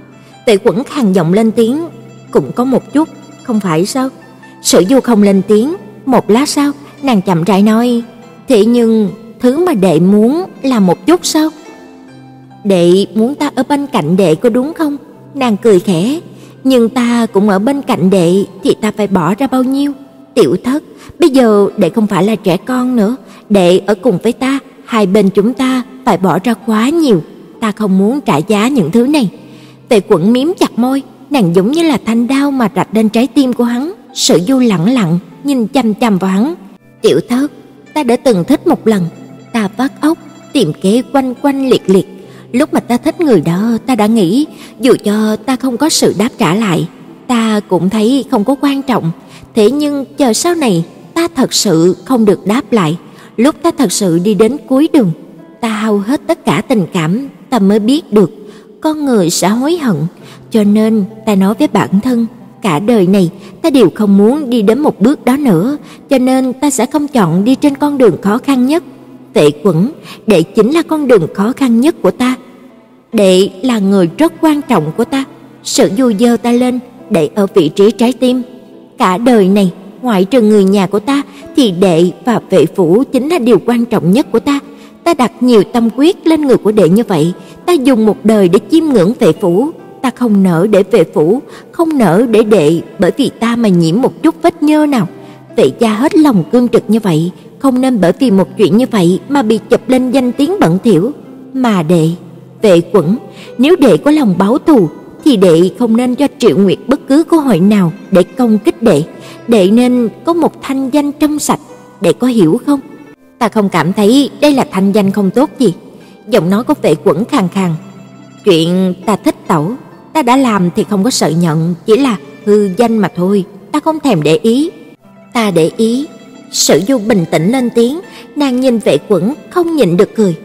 A: Tệ Quẩn khàn giọng lên tiếng, cũng có một chút, không phải sao? Sử Du không lên tiếng, một lát sau, nàng chậm rãi nói, "Thế nhưng thứ mà đệ muốn là một chút sao?" "Đệ muốn ta ở bên cạnh đệ có đúng không?" Nàng cười khẽ, "Nhưng ta cũng ở bên cạnh đệ thì ta phải bỏ ra bao nhiêu?" "Tiểu thất, bây giờ đệ không phải là trẻ con nữa, đệ ở cùng với ta, hai bên chúng ta phải bỏ ra quá nhiều, ta không muốn trả giá những thứ này." Tề Quẩn miếm chặt môi, nàng giống như là thanh đao mà rạch lên trái tim của hắn. Sở Du lặng lặng nhìn chăm chăm vào hắn. "Tiểu thất, ta đã từng thích một lần, ta vắt óc tìm kế quanh quanh liệt liệt, Lúc mà ta thích người đó, ta đã nghĩ, dù cho ta không có sự đáp trả lại, ta cũng thấy không có quan trọng. Thế nhưng chờ sau này, ta thật sự không được đáp lại. Lúc ta thật sự đi đến cuối đường, ta hao hết tất cả tình cảm, ta mới biết được con người sẽ hối hận. Cho nên ta nói với bản thân, cả đời này ta đều không muốn đi đến một bước đó nữa, cho nên ta sẽ không chọn đi trên con đường khó khăn nhất. Tệ Quẩn, đệ chính là con đường khó khăn nhất của ta. Đệ là người rất quan trọng của ta. Sự dù dơ ta lên, đệ ở vị trí trái tim. Cả đời này, ngoại trừ người nhà của ta thì đệ và vệ phủ chính là điều quan trọng nhất của ta. Ta đặt nhiều tâm quyết lên người của đệ như vậy, ta dùng một đời để chiêm ngưỡng vệ phủ, ta không nỡ để vệ phủ, không nỡ để đệ bởi vì ta mà nhiễm một chút vết nhơ nào. Vệ gia hết lòng cương trực như vậy, không nên bởi vì một chuyện như vậy mà bị chụp lên danh tiếng bẩn thỉu. Mà đệ, vệ quẩn, nếu đệ có lòng báo thù thì đệ không nên cho Triệu Nguyệt bất cứ cơ hội nào để công kích đệ, đệ nên có một thanh danh trong sạch, đệ có hiểu không? Ta không cảm thấy đây là thanh danh không tốt gì. Giọng nói của vệ quẩn khàn khàn. Chuyện ta thích tẩu, ta đã làm thì không có sợ nhận, chỉ là hư danh mà thôi, ta không thèm để ý. Ta để ý Sử Du bình tĩnh lên tiếng, nàng nhìn Vệ Quẩn không nhịn được cười.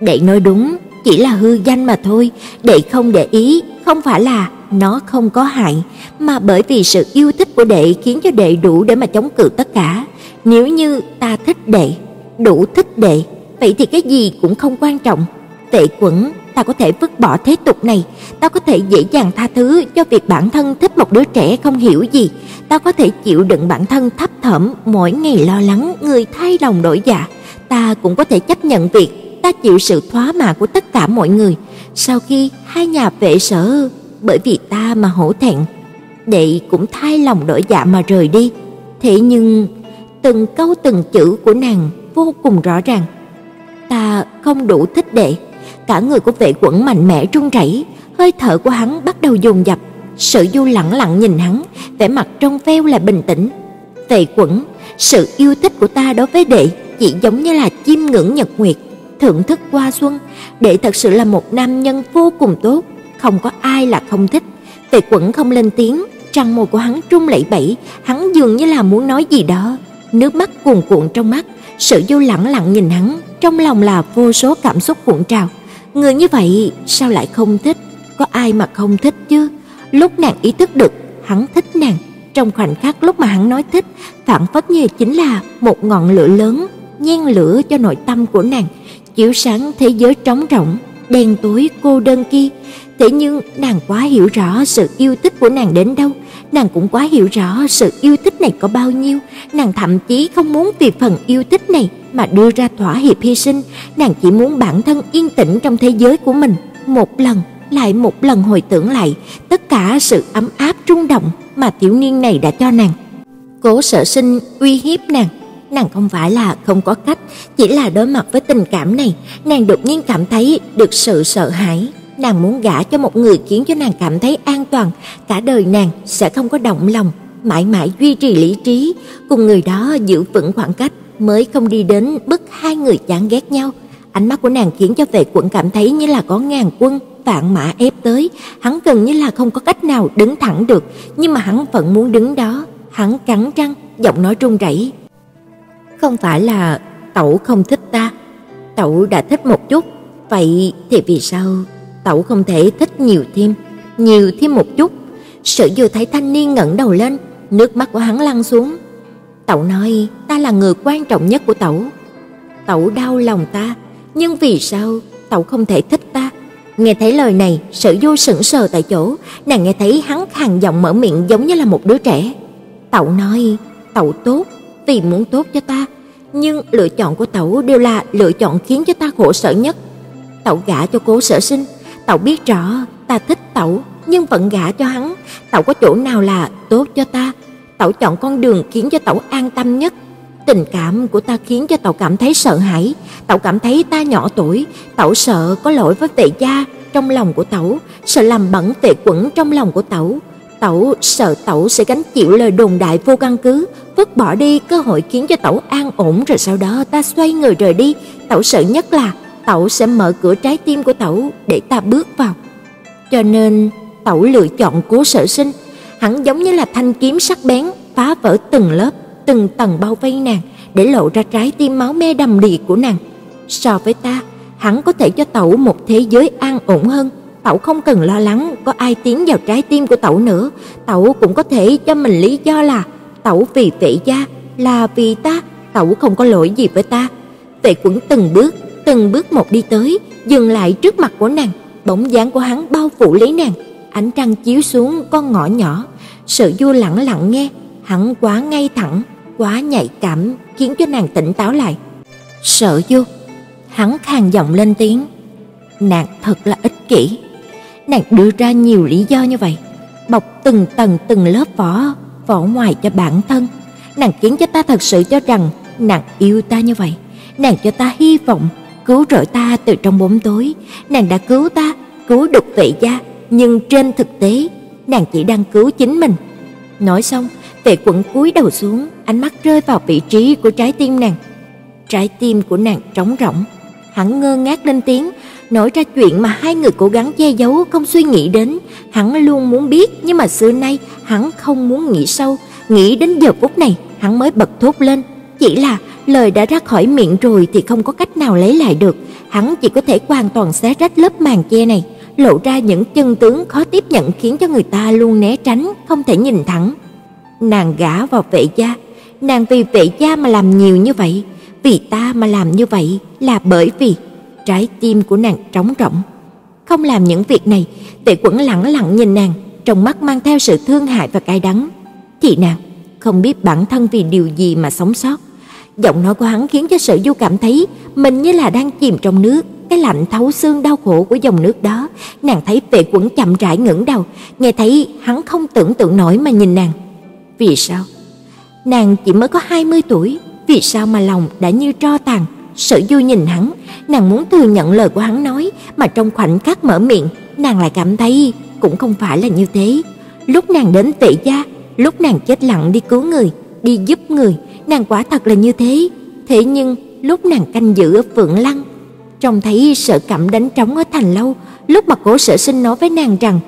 A: Đệ nói đúng, chỉ là hư danh mà thôi, đệ không để ý, không phải là nó không có hại, mà bởi vì sự yêu thích của đệ khiến cho đệ đủ để mà chống cự tất cả. Nếu như ta thích đệ, đủ thích đệ, vậy thì cái gì cũng không quan trọng. Vệ Quẩn, ta có thể vứt bỏ thế tục này, ta có thể dễ dàng tha thứ cho việc bản thân thích một đứa trẻ không hiểu gì, ta có thể chịu đựng bản thân thấp thỏm mỗi ngày lo lắng người thay lòng đổi dạ, ta cũng có thể chấp nhận việc ta chịu sự thóa mạ của tất cả mọi người. Sau khi hai nhà vệ sở bởi vì ta mà hổ thẹn, đệ cũng thay lòng đổi dạ mà rời đi. Thế nhưng từng câu từng chữ của nàng vô cùng rõ ràng. Ta không đủ thích đệ. Cả người của vệ quẩn mạnh mẽ run rẩy, hơi thở của hắn bắt đầu dồn dập. Sự Du lặng lặng nhìn hắn, vẻ mặt trong veo là bình tĩnh. Vệ Quẩn, sự yêu thích của ta đối với đệ chỉ giống như là chiêm ngưỡng nhật nguyệt, thưởng thức qua xuân, đệ thật sự là một nam nhân vô cùng tốt, không có ai là không thích. Vệ Quẩn không lên tiếng, trăng môi của hắn rung lẩy bẩy, hắn dường như là muốn nói gì đó, nước mắt cuồn cuộn trong mắt, sự Du lặng lặng nhìn hắn, trong lòng là vô số cảm xúc cuộn trào. Người như vậy sao lại không thích? Có ai mà không thích chứ? Lúc nàng ý thức được hắn thích nàng, Trong khoảnh khắc lúc mà hắn nói thích, phản phất như chính là một ngọn lửa lớn nhen lửa cho nội tâm của nàng, chiếu sáng thế giới trống rỗng, đen tối cô đơn kia. Thế nhưng nàng quá hiểu rõ sự yêu thích của nàng đến đâu, nàng cũng quá hiểu rõ sự yêu thích này có bao nhiêu, nàng thậm chí không muốn vì phần yêu thích này mà đưa ra thỏa hiệp hy sinh, nàng chỉ muốn bản thân yên tĩnh trong thế giới của mình, một lần lại một lần hồi tưởng lại tất cả sự ấm áp rung động mà tiểu niên này đã cho nàng. Cố Sở Sinh uy hiếp nàng, nàng không phải là không có cách, chỉ là đối mặt với tình cảm này, nàng đột nhiên cảm thấy được sự sợ hãi, nàng muốn gả cho một người khiến cho nàng cảm thấy an toàn, cả đời nàng sẽ không có động lòng, mãi mãi duy trì lý trí, cùng người đó giữ vững khoảng cách mới không đi đến bức hai người chán ghét nhau. Ánh mắt của nàng khiến cho vệ quận cảm thấy như là có ngàn quân vạn mã ép tới, hắn gần như là không có cách nào đứng thẳng được, nhưng mà hắn vẫn muốn đứng đó. Hắn cắn răng, giọng nói run rẩy. "Không phải là tẩu không thích ta, tẩu đã thích một chút, vậy thì vì sao tẩu không thể thích nhiều thêm, nhiều thêm một chút?" Sở Du thấy thanh niên ngẩng đầu lên, nước mắt của hắn lăn xuống. "Tẩu nói, ta là người quan trọng nhất của tẩu. Tẩu đau lòng ta, nhưng vì sao tẩu không thể thích ta?" Nghe thấy lời này, Sở Du sững sờ tại chỗ, nàng nghe thấy hắn khàn giọng mở miệng giống như là một đứa trẻ. Tẩu nói, tẩu tốt, vì muốn tốt cho ta, nhưng lựa chọn của tẩu đều là lựa chọn khiến cho ta khổ sở nhất. Tẩu gả cho Cố Sở Sinh, tẩu biết rõ ta thích tẩu, nhưng vẫn gả cho hắn, tẩu có chỗ nào là tốt cho ta? Tẩu chọn con đường khiến cho tẩu an tâm nhất. Tình cảm của ta khiến cho tẩu cảm thấy sợ hãi, tẩu cảm thấy ta nhỏ tuổi, tẩu sợ có lỗi với vệ gia trong lòng của tẩu, sợ làm bẩn vệ quẩn trong lòng của tẩu. Tẩu sợ tẩu sẽ gánh chịu lời đồn đại vô căn cứ, vứt bỏ đi cơ hội khiến cho tẩu an ổn rồi sau đó ta xoay người rời đi. Tẩu sợ nhất là tẩu sẽ mở cửa trái tim của tẩu để ta bước vào. Cho nên tẩu lựa chọn Cố Sở Sinh, hắn giống như là thanh kiếm sắc bén phá vỡ từng lớp, từng tầng bao vây nàng để lộ ra trái tim máu me đầm đìa của nàng. So với ta, hắn có thể cho tẩu một thế giới an ổn hơn Tẩu không cần lo lắng có ai tiến vào trái tim của Tẩu nữa, Tẩu cũng có thể cho mình lý do là Tẩu vì vệ gia, là vì ta, Tẩu không có lỗi gì với ta. Vệ Quẩn từng bước, từng bước một đi tới, dừng lại trước mặt của nàng, bóng dáng của hắn bao phủ lấy nàng, ánh trăng chiếu xuống con ngõ nhỏ, Sở Du lặng lặng nghe, hắn quá ngay thẳng, quá nhạy cảm, khiến cho nàng tỉnh táo lại. Sở Du, hắn khàn giọng lên tiếng, nàng thật là ích kỷ. Nàng đưa ra nhiều lý do như vậy, bọc từng tầng từng lớp vỏ, vỏ ngoài cho bản thân. Nàng khiến cho ta thật sự cho rằng nàng yêu ta như vậy. Nàng cho ta hy vọng, cứu rỗi ta từ trong bóng tối. Nàng đã cứu ta, cứu được vệ gia, nhưng trên thực tế, nàng chỉ đang cứu chính mình. Nói xong, vệ quận cúi đầu xuống, ánh mắt rơi vào vị trí của trái tim nàng. Trái tim của nàng trống rỗng. Hắn ngơ ngác lên tiếng, nói ra chuyện mà hai người cố gắng che giấu không suy nghĩ đến, hắn luôn muốn biết nhưng mà xưa nay hắn không muốn nghĩ sâu, nghĩ đến giờ phút này hắn mới bật thốt lên, chỉ là lời đã ra khỏi miệng rồi thì không có cách nào lấy lại được, hắn chỉ có thể hoàn toàn xé rách lớp màn che này, lộ ra những chân tướng khó tiếp nhận khiến cho người ta luôn né tránh, không thể nhìn thẳng. Nàng gả vào vệ gia, nàng vì vệ gia mà làm nhiều như vậy, vì ta mà làm như vậy là bởi vì trái tim của nàng trống rỗng. Không làm những việc này, Tệ Quẩn lặng lặng nhìn nàng, trong mắt mang theo sự thương hại và cay đắng. Thì nàng không biết bản thân vì điều gì mà sống sót. Giọng nói của hắn khiến cho Sở Du cảm thấy mình như là đang chìm trong nước, cái lạnh thấu xương đau khổ của dòng nước đó. Nàng thấy Vệ Quẩn chậm rãi ngẩng đầu, nghe thấy hắn không tưởng tượng nổi mà nhìn nàng. Vì sao? Nàng chỉ mới có 20 tuổi, vì sao mà lòng đã như tro tàn? Sở Du nhìn hắn, nàng muốn thừa nhận lời của hắn nói, mà trong khoảnh khắc mở miệng, nàng lại cảm thấy cũng không phải là như thế. Lúc nàng đến Tệ gia, lúc nàng chết lặng đi cứu người, đi giúp người, nàng quả thật là như thế. Thế nhưng lúc nàng canh giữ ở Phượng Lăng, trông thấy sợ cảm đánh trống ở thành lâu, lúc mà Cố Sở Sinh nói với nàng rằng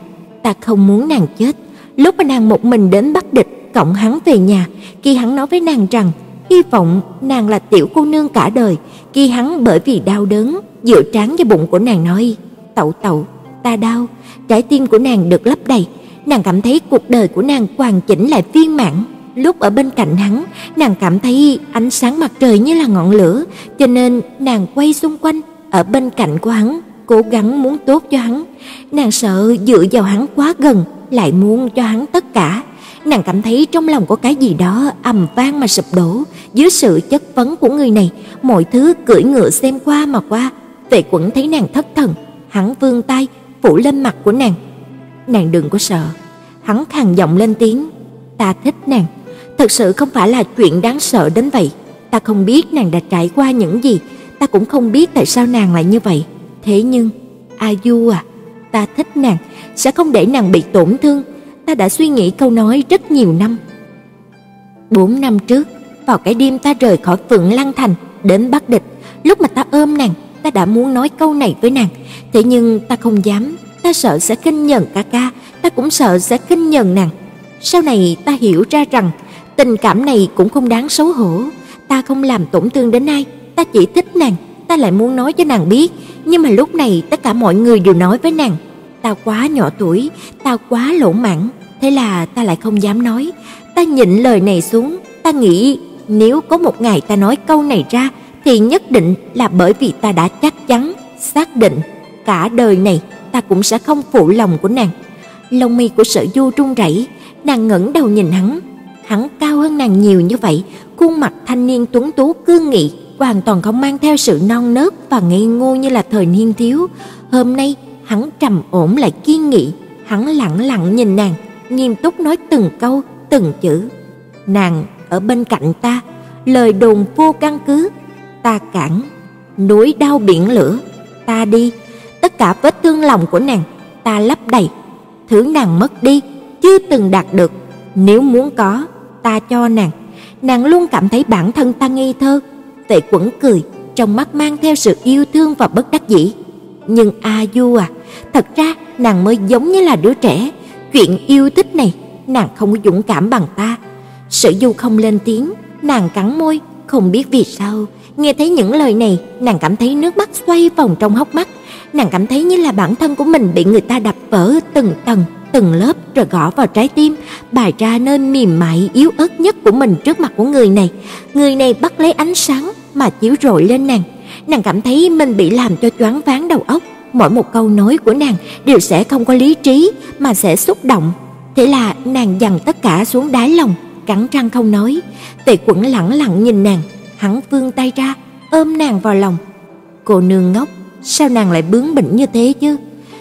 A: ta không muốn nàng chết, lúc mà nàng một mình đến bắt địch cộng hắn về nhà, khi hắn nói với nàng rằng hy vọng nàng là tiểu cô nương cả đời, khi hắn bởi vì đau đớn dựa trán vào bụng của nàng nói: "Tẩu tẩu, ta đau." Trái tim của nàng được lấp đầy, nàng cảm thấy cuộc đời của nàng hoàn chỉnh lại viên mãn. Lúc ở bên cạnh hắn, nàng cảm thấy ánh sáng mặt trời như là ngọn lửa, cho nên nàng quay xung quanh ở bên cạnh của hắn, cố gắng muốn tốt cho hắn. Nàng sợ dựa vào hắn quá gần, lại muốn cho hắn tất cả. Nàng cảm thấy trong lòng có cái gì đó ầm vang mà sụp đổ, dưới sự chất vấn của người này, mọi thứ cưỡi ngựa xem qua mà qua. Vệ Quẩn thấy nàng thất thần, hắn vươn tay phủ lên mặt của nàng. "Nàng đừng có sợ." Hắn khàn giọng lên tiếng, "Ta thích nàng." Thật sự không phải là chuyện đáng sợ đến vậy. Ta không biết nàng đã trải qua những gì, ta cũng không biết tại sao nàng lại như vậy. Thế nhưng, A Du à, ta thích nàng, sẽ không để nàng bị tổn thương. Ta đã suy nghĩ câu nói rất nhiều năm. Bốn năm trước, vào cái đêm ta rời khỏi Phượng Lăng Thành đến Bắc Địch, lúc mà ta ôm nàng, ta đã muốn nói câu này với nàng, thế nhưng ta không dám, ta sợ sẽ khinh nhẫn ca ca, ta cũng sợ sẽ khinh nhẫn nàng. Sau này ta hiểu ra rằng tình cảm này cũng không đáng xấu hổ, ta không làm tổn thương đến ai, ta chỉ thích nàng, ta lại muốn nói cho nàng biết, nhưng mà lúc này tất cả mọi người đều nói với nàng, ta quá nhỏ tuổi, ta quá lỗ mãng, thế là ta lại không dám nói. Ta nhịn lời này xuống, ta nghĩ nếu có một ngày ta nói câu này ra thì nhất định là bởi vì ta đã chắc chắn, xác định cả đời này ta cũng sẽ không phụ lòng của nàng. Lông mi của Sở Du run rẩy, nàng ngẩng đầu nhìn hắn, hắn cao hơn nàng nhiều như vậy, khuôn mặt thanh niên tuấn tú cương nghị, hoàn toàn không mang theo sự non nớt và ngây ngô như là thời niên thiếu. Hôm nay, hắn trầm ổn lại kiên nghị, hắn lặng lặng nhìn nàng, nghiêm túc nói từng câu, từng chữ. Nàng ở bên cạnh ta, lời đồn vô căn cứ, ta cản, núi đau biển lửa, ta đi, tất cả vết thương lòng của nàng ta lấp đầy, thứ nàng mất đi chưa từng đạt được, nếu muốn có, ta cho nàng. Nàng luôn cảm thấy bản thân ta ngây thơ. Tệ Quẩn cười, trong mắt mang theo sự yêu thương và bất đắc dĩ. Nhưng A Du à, thật ra nàng mới giống như là đứa trẻ, chuyện yêu thích này nàng không có dũng cảm bằng ta. Sở Du không lên tiếng, nàng cắn môi, không biết vì sao, nghe thấy những lời này, nàng cảm thấy nước mắt xoay vòng trong hốc mắt, nàng cảm thấy như là bản thân của mình bị người ta đập vỡ từng tầng, từng lớp rồi gõ vào trái tim, bài ra nơi mềm mại yếu ớt nhất của mình trước mặt của người này. Người này bắt lấy ánh sáng mà chiếu rọi lên nàng. Nàng cảm thấy mình bị làm cho choáng váng đầu óc, mỗi một câu nói của nàng đều sẽ không có lý trí mà sẽ xúc động. Thế là nàng dằn tất cả xuống đáy lòng, cắn răng không nói. Tề Quẩn lẳng lặng nhìn nàng, hắn vươn tay ra, ôm nàng vào lòng. Cô nương ngốc, sao nàng lại bướng bỉnh như thế chứ?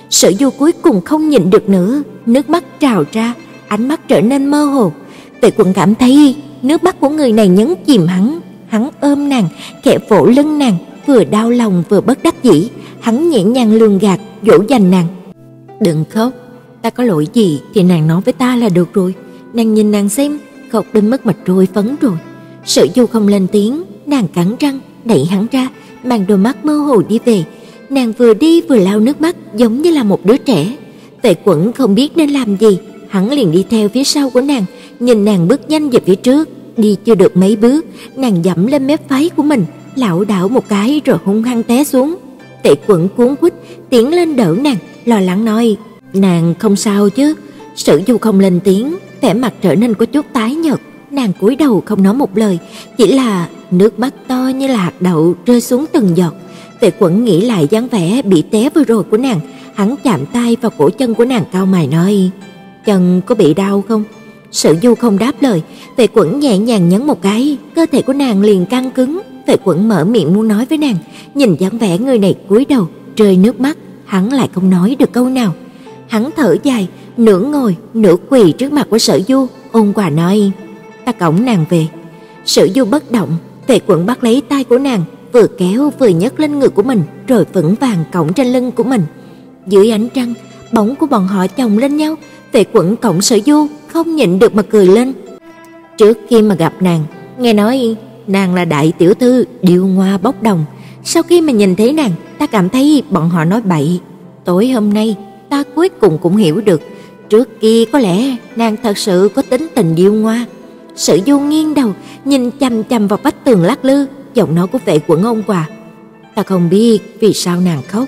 A: Sở Du cuối cùng không nhịn được nữa, nước mắt trào ra, ánh mắt trở nên mơ hồ. Tề Quận cảm thấy nước mắt của người này nhấn chìm hắn, hắn ôm nàng, khẽ vỗ lưng nàng, vừa đau lòng vừa bất đắc dĩ, hắn nhẹ nhàng lường gạt, dỗ dành nàng. "Đừng khóc, ta có lỗi gì thì nàng nói với ta là được rồi." Nàng nhìn nàng xem, khóc đến mức mặt trôi phấn rồi. Sở Du không lên tiếng, nàng cắn răng đẩy hắn ra, mang đôi mắt mơ hồ đi về. Nàng vừa đi vừa lau nước mắt giống như là một đứa trẻ. Tề Quẩn không biết nên làm gì, hắn liền đi theo phía sau của nàng, nhìn nàng bước nhanh về phía trước, đi chưa được mấy bước, nàng dẫm lên mép váy của mình, lảo đảo một cái rồi hung hăng té xuống. Tệ Quẩn cuống quýt tiến lên đỡ nàng, lo lắng nói: "Nàng không sao chứ?" Sử Du không lên tiếng, vẻ mặt trở nên có chút tái nhợt, nàng cúi đầu không nói một lời, chỉ là nước mắt to như là hạt đậu rơi xuống từng giọt. Tề Quẩn nghĩ lại dáng vẻ bị té vừa rồi của nàng, hắn chạm tay vào cổ chân của nàng cau mày nói: "Chân có bị đau không?" Sử Du không đáp lời, Tề Quẩn nhẹ nhàng nhấn một cái, cơ thể của nàng liền căng cứng. Tề Quẩn mở miệng muốn nói với nàng, nhìn dáng vẻ người này cúi đầu, rơi nước mắt, hắn lại không nói được câu nào. Hắn thở dài, nửa ngồi, nửa quỳ trước mặt của Sở Du, ôn hòa nói: "Ta cõng nàng về." Sở Du bất động, Tề Quẩn bắt lấy tay của nàng, vừa kéo vừa nhấc lên ngực của mình, rồi vững vàng cõng trên lưng của mình. Dưới ánh trăng, bóng của bọn họ chồng lên nhau, Tề Quẩn cõng Sở Du không nhịn được mà cười lên. Trước khi mà gặp nàng, nghe nói nàng là đại tiểu thư điêu ngoa bốc đồng, sau khi mà nhìn thấy nàng, ta cảm thấy bọn họ nói bậy. Tối hôm nay, ta cuối cùng cũng hiểu được, trước kia có lẽ nàng thật sự có tính tình điêu ngoa Sở Du nghiêng đầu, nhìn chằm chằm vào vách tường lắc lư, giọng nói của vệ quận ông quà. Ta không biết vì sao nàng khóc,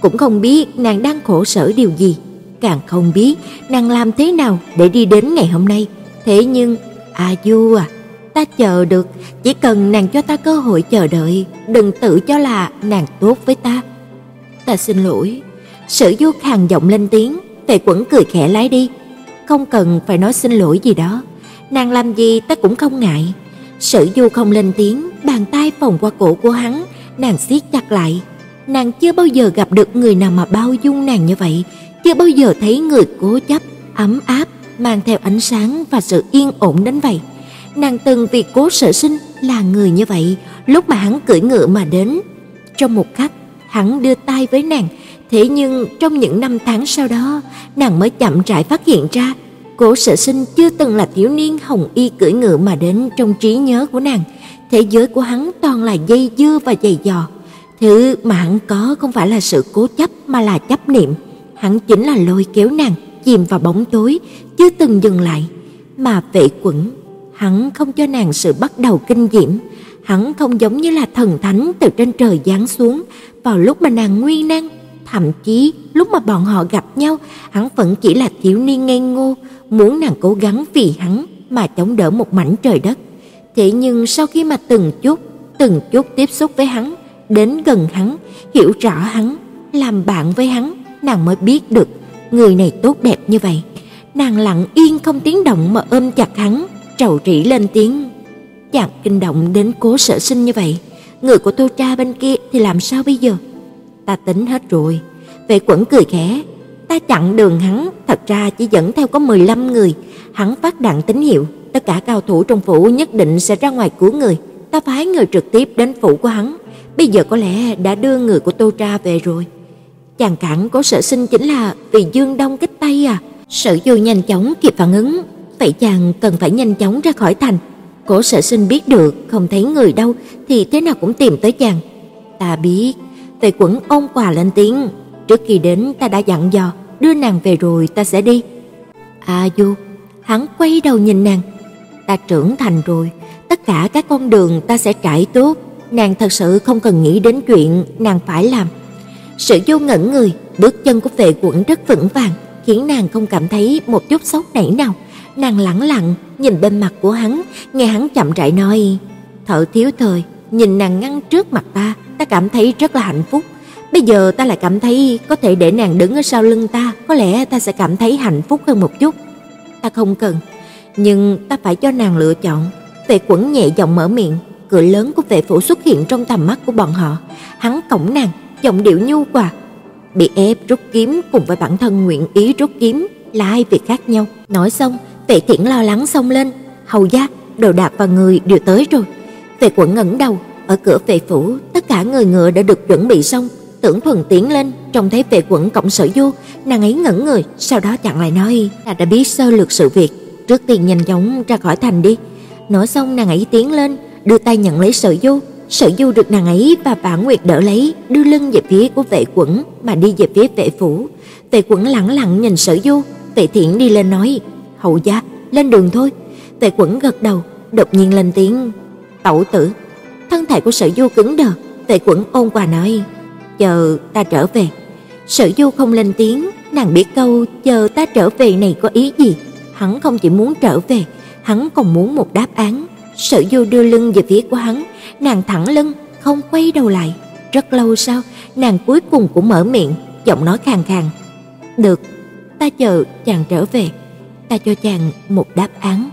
A: cũng không biết nàng đang khổ sở điều gì. càng không biết nàng làm thế nào để đi đến ngày hôm nay. Thế nhưng, A Du à, ta chờ được, chỉ cần nàng cho ta cơ hội chờ đợi, đừng tự cho là nàng tốt với ta. Ta xin lỗi. Sử Du khàn giọng lên tiếng, Tề Quẩn cười khẽ lái đi. Không cần phải nói xin lỗi gì đó, nàng làm gì ta cũng không ngại. Sử Du không lên tiếng, bàn tay vòng qua cổ của hắn, nàng siết chặt lại. Nàng chưa bao giờ gặp được người nào mà bao dung nàng như vậy, chưa bao giờ thấy người cố chấp, ấm áp, mang theo ánh sáng và sự yên ổn đến vậy. Nàng từng vì Cố Sở Sinh là người như vậy, lúc mà hắn cưỡi ngựa mà đến, trong một khắc, hắn đưa tay với nàng, thế nhưng trong những năm tháng sau đó, nàng mới chậm rãi phát hiện ra, Cố Sở Sinh chưa từng là thiếu niên hồng y cưỡi ngựa mà đến trong trí nhớ của nàng, thế giới của hắn toàn là dây dưa và dày dò. Thứ mà hắn có không phải là sự cố chấp mà là chấp niệm, hắn chính là lôi kéo nàng chìm vào bóng tối, chưa từng dừng lại, mà vệ quẩn, hắn không cho nàng sự bắt đầu kinh diễm, hắn không giống như là thần thánh từ trên trời giáng xuống. Vào lúc mà nàng nguy nan, thậm chí lúc mà bọn họ gặp nhau, hắn vẫn chỉ là thiếu niên ngây ngô, muốn nàng cố gắng vì hắn mà chống đỡ một mảnh trời đất. Thế nhưng sau khi mà từng chút, từng chút tiếp xúc với hắn, đến gần hắn, hiểu rõ hắn, làm bạn với hắn, nàng mới biết được người này tốt đẹp như vậy. Nàng lặng yên không tiếng động mà ôm chặt hắn, trầu trĩ lên tiếng. Chàng kinh động đến cố sở sinh như vậy, người của Tô Tra bên kia thì làm sao bây giờ? Ta tính hết rồi. Vệ Quẩn cười khẽ, ta chặn đường hắn, thật ra chỉ dẫn theo có 15 người, hắn phát đạn tín hiệu, tất cả cao thủ trong phủ nhất định sẽ ra ngoài cứu người. Ta phái người trực tiếp đến phủ của hắn, bây giờ có lẽ đã đưa người của Tô Tra về rồi. Chàng cản có Sở Sinh chính là vì Dương Đông kích tay à? Sở Du nhanh chóng kịp phản ứng, vậy chàng cần phải nhanh chóng ra khỏi thành. Cố Sở Sinh biết được không thấy người đâu thì thế nào cũng tìm tới chàng. Ta biết, Tề Quẩn ôn quà lên tiếng, trước khi đến ta đã dặn dò, đưa nàng về rồi ta sẽ đi. A Du, hắn quay đầu nhìn nàng, ta trưởng thành rồi, tất cả các con đường ta sẽ trải tốt, nàng thật sự không cần nghĩ đến chuyện nàng phải làm. Sự vô ngẩn người, bước chân của vệ quẩn rất vững vàng, khiến nàng không cảm thấy một chút sốc nảy nào. Nàng lặng lặng nhìn bên mặt của hắn, nghe hắn chậm rãi nói: "Thở thiếu thời, nhìn nàng ngăn trước mặt ta, ta cảm thấy rất là hạnh phúc. Bây giờ ta lại cảm thấy có thể để nàng đứng ở sau lưng ta, có lẽ ta sẽ cảm thấy hạnh phúc hơn một chút. Ta không cần, nhưng ta phải cho nàng lựa chọn." Vệ Quẩn nhẹ giọng mở miệng, cửa lớn của vệ phủ xuất hiện trong tầm mắt của bọn họ. Hắn cổng nàng, giọng điệu nhu hòa. Bị ép rút kiếm cùng với bản thân nguyện ý rút kiếm là hai việc khác nhau. Nói xong, Vệ Thiển lo lắng xông lên, "Hầu gia, đồ đạc và người đều tới rồi." Vệ Quẩn ngẩng đầu, ở cửa vệ phủ, tất cả người ngựa đã được chuẩn bị xong. Tưởng Thuần tiến lên, trông thấy Vệ Quẩn cộng sở du, nàng ấy ngẩn người, sau đó chặn lại nói, "Ta đã biết sơ lược sự việc, trước tiên nhanh chóng ra khỏi thành đi." Nói xong nàng ấy tiến lên, đưa tay nhận lấy Sở Du, Sở Du được nàng ấy và Vãn Nguyệt đỡ lấy, đưa lưng về phía của Vệ Quẩn mà đi về phía vệ phủ. Vệ Quẩn lẳng lặng nhìn Sở Du, Vệ thiện đi lên nói: "Hậu gia, lên đường thôi." Vệ Quẩn gật đầu, đột nhiên lên tiếng: "Tẩu tử." Thân thể của Sở Du cứng đờ, Vệ Quẩn ôn quà nói: "Chờ ta trở về." Sở Du không lên tiếng, nàng biết câu chờ ta trở về này có ý gì, hắn không chỉ muốn trở về, hắn còn muốn một đáp án. Sở Du đưa lưng về phía của hắn, nàng thẳng lưng, không quay đầu lại. Rất lâu sau, nàng cuối cùng cũng mở miệng, giọng nói khàn khàn. "Được, ta chờ chàng trở về, ta cho chàng một đáp án."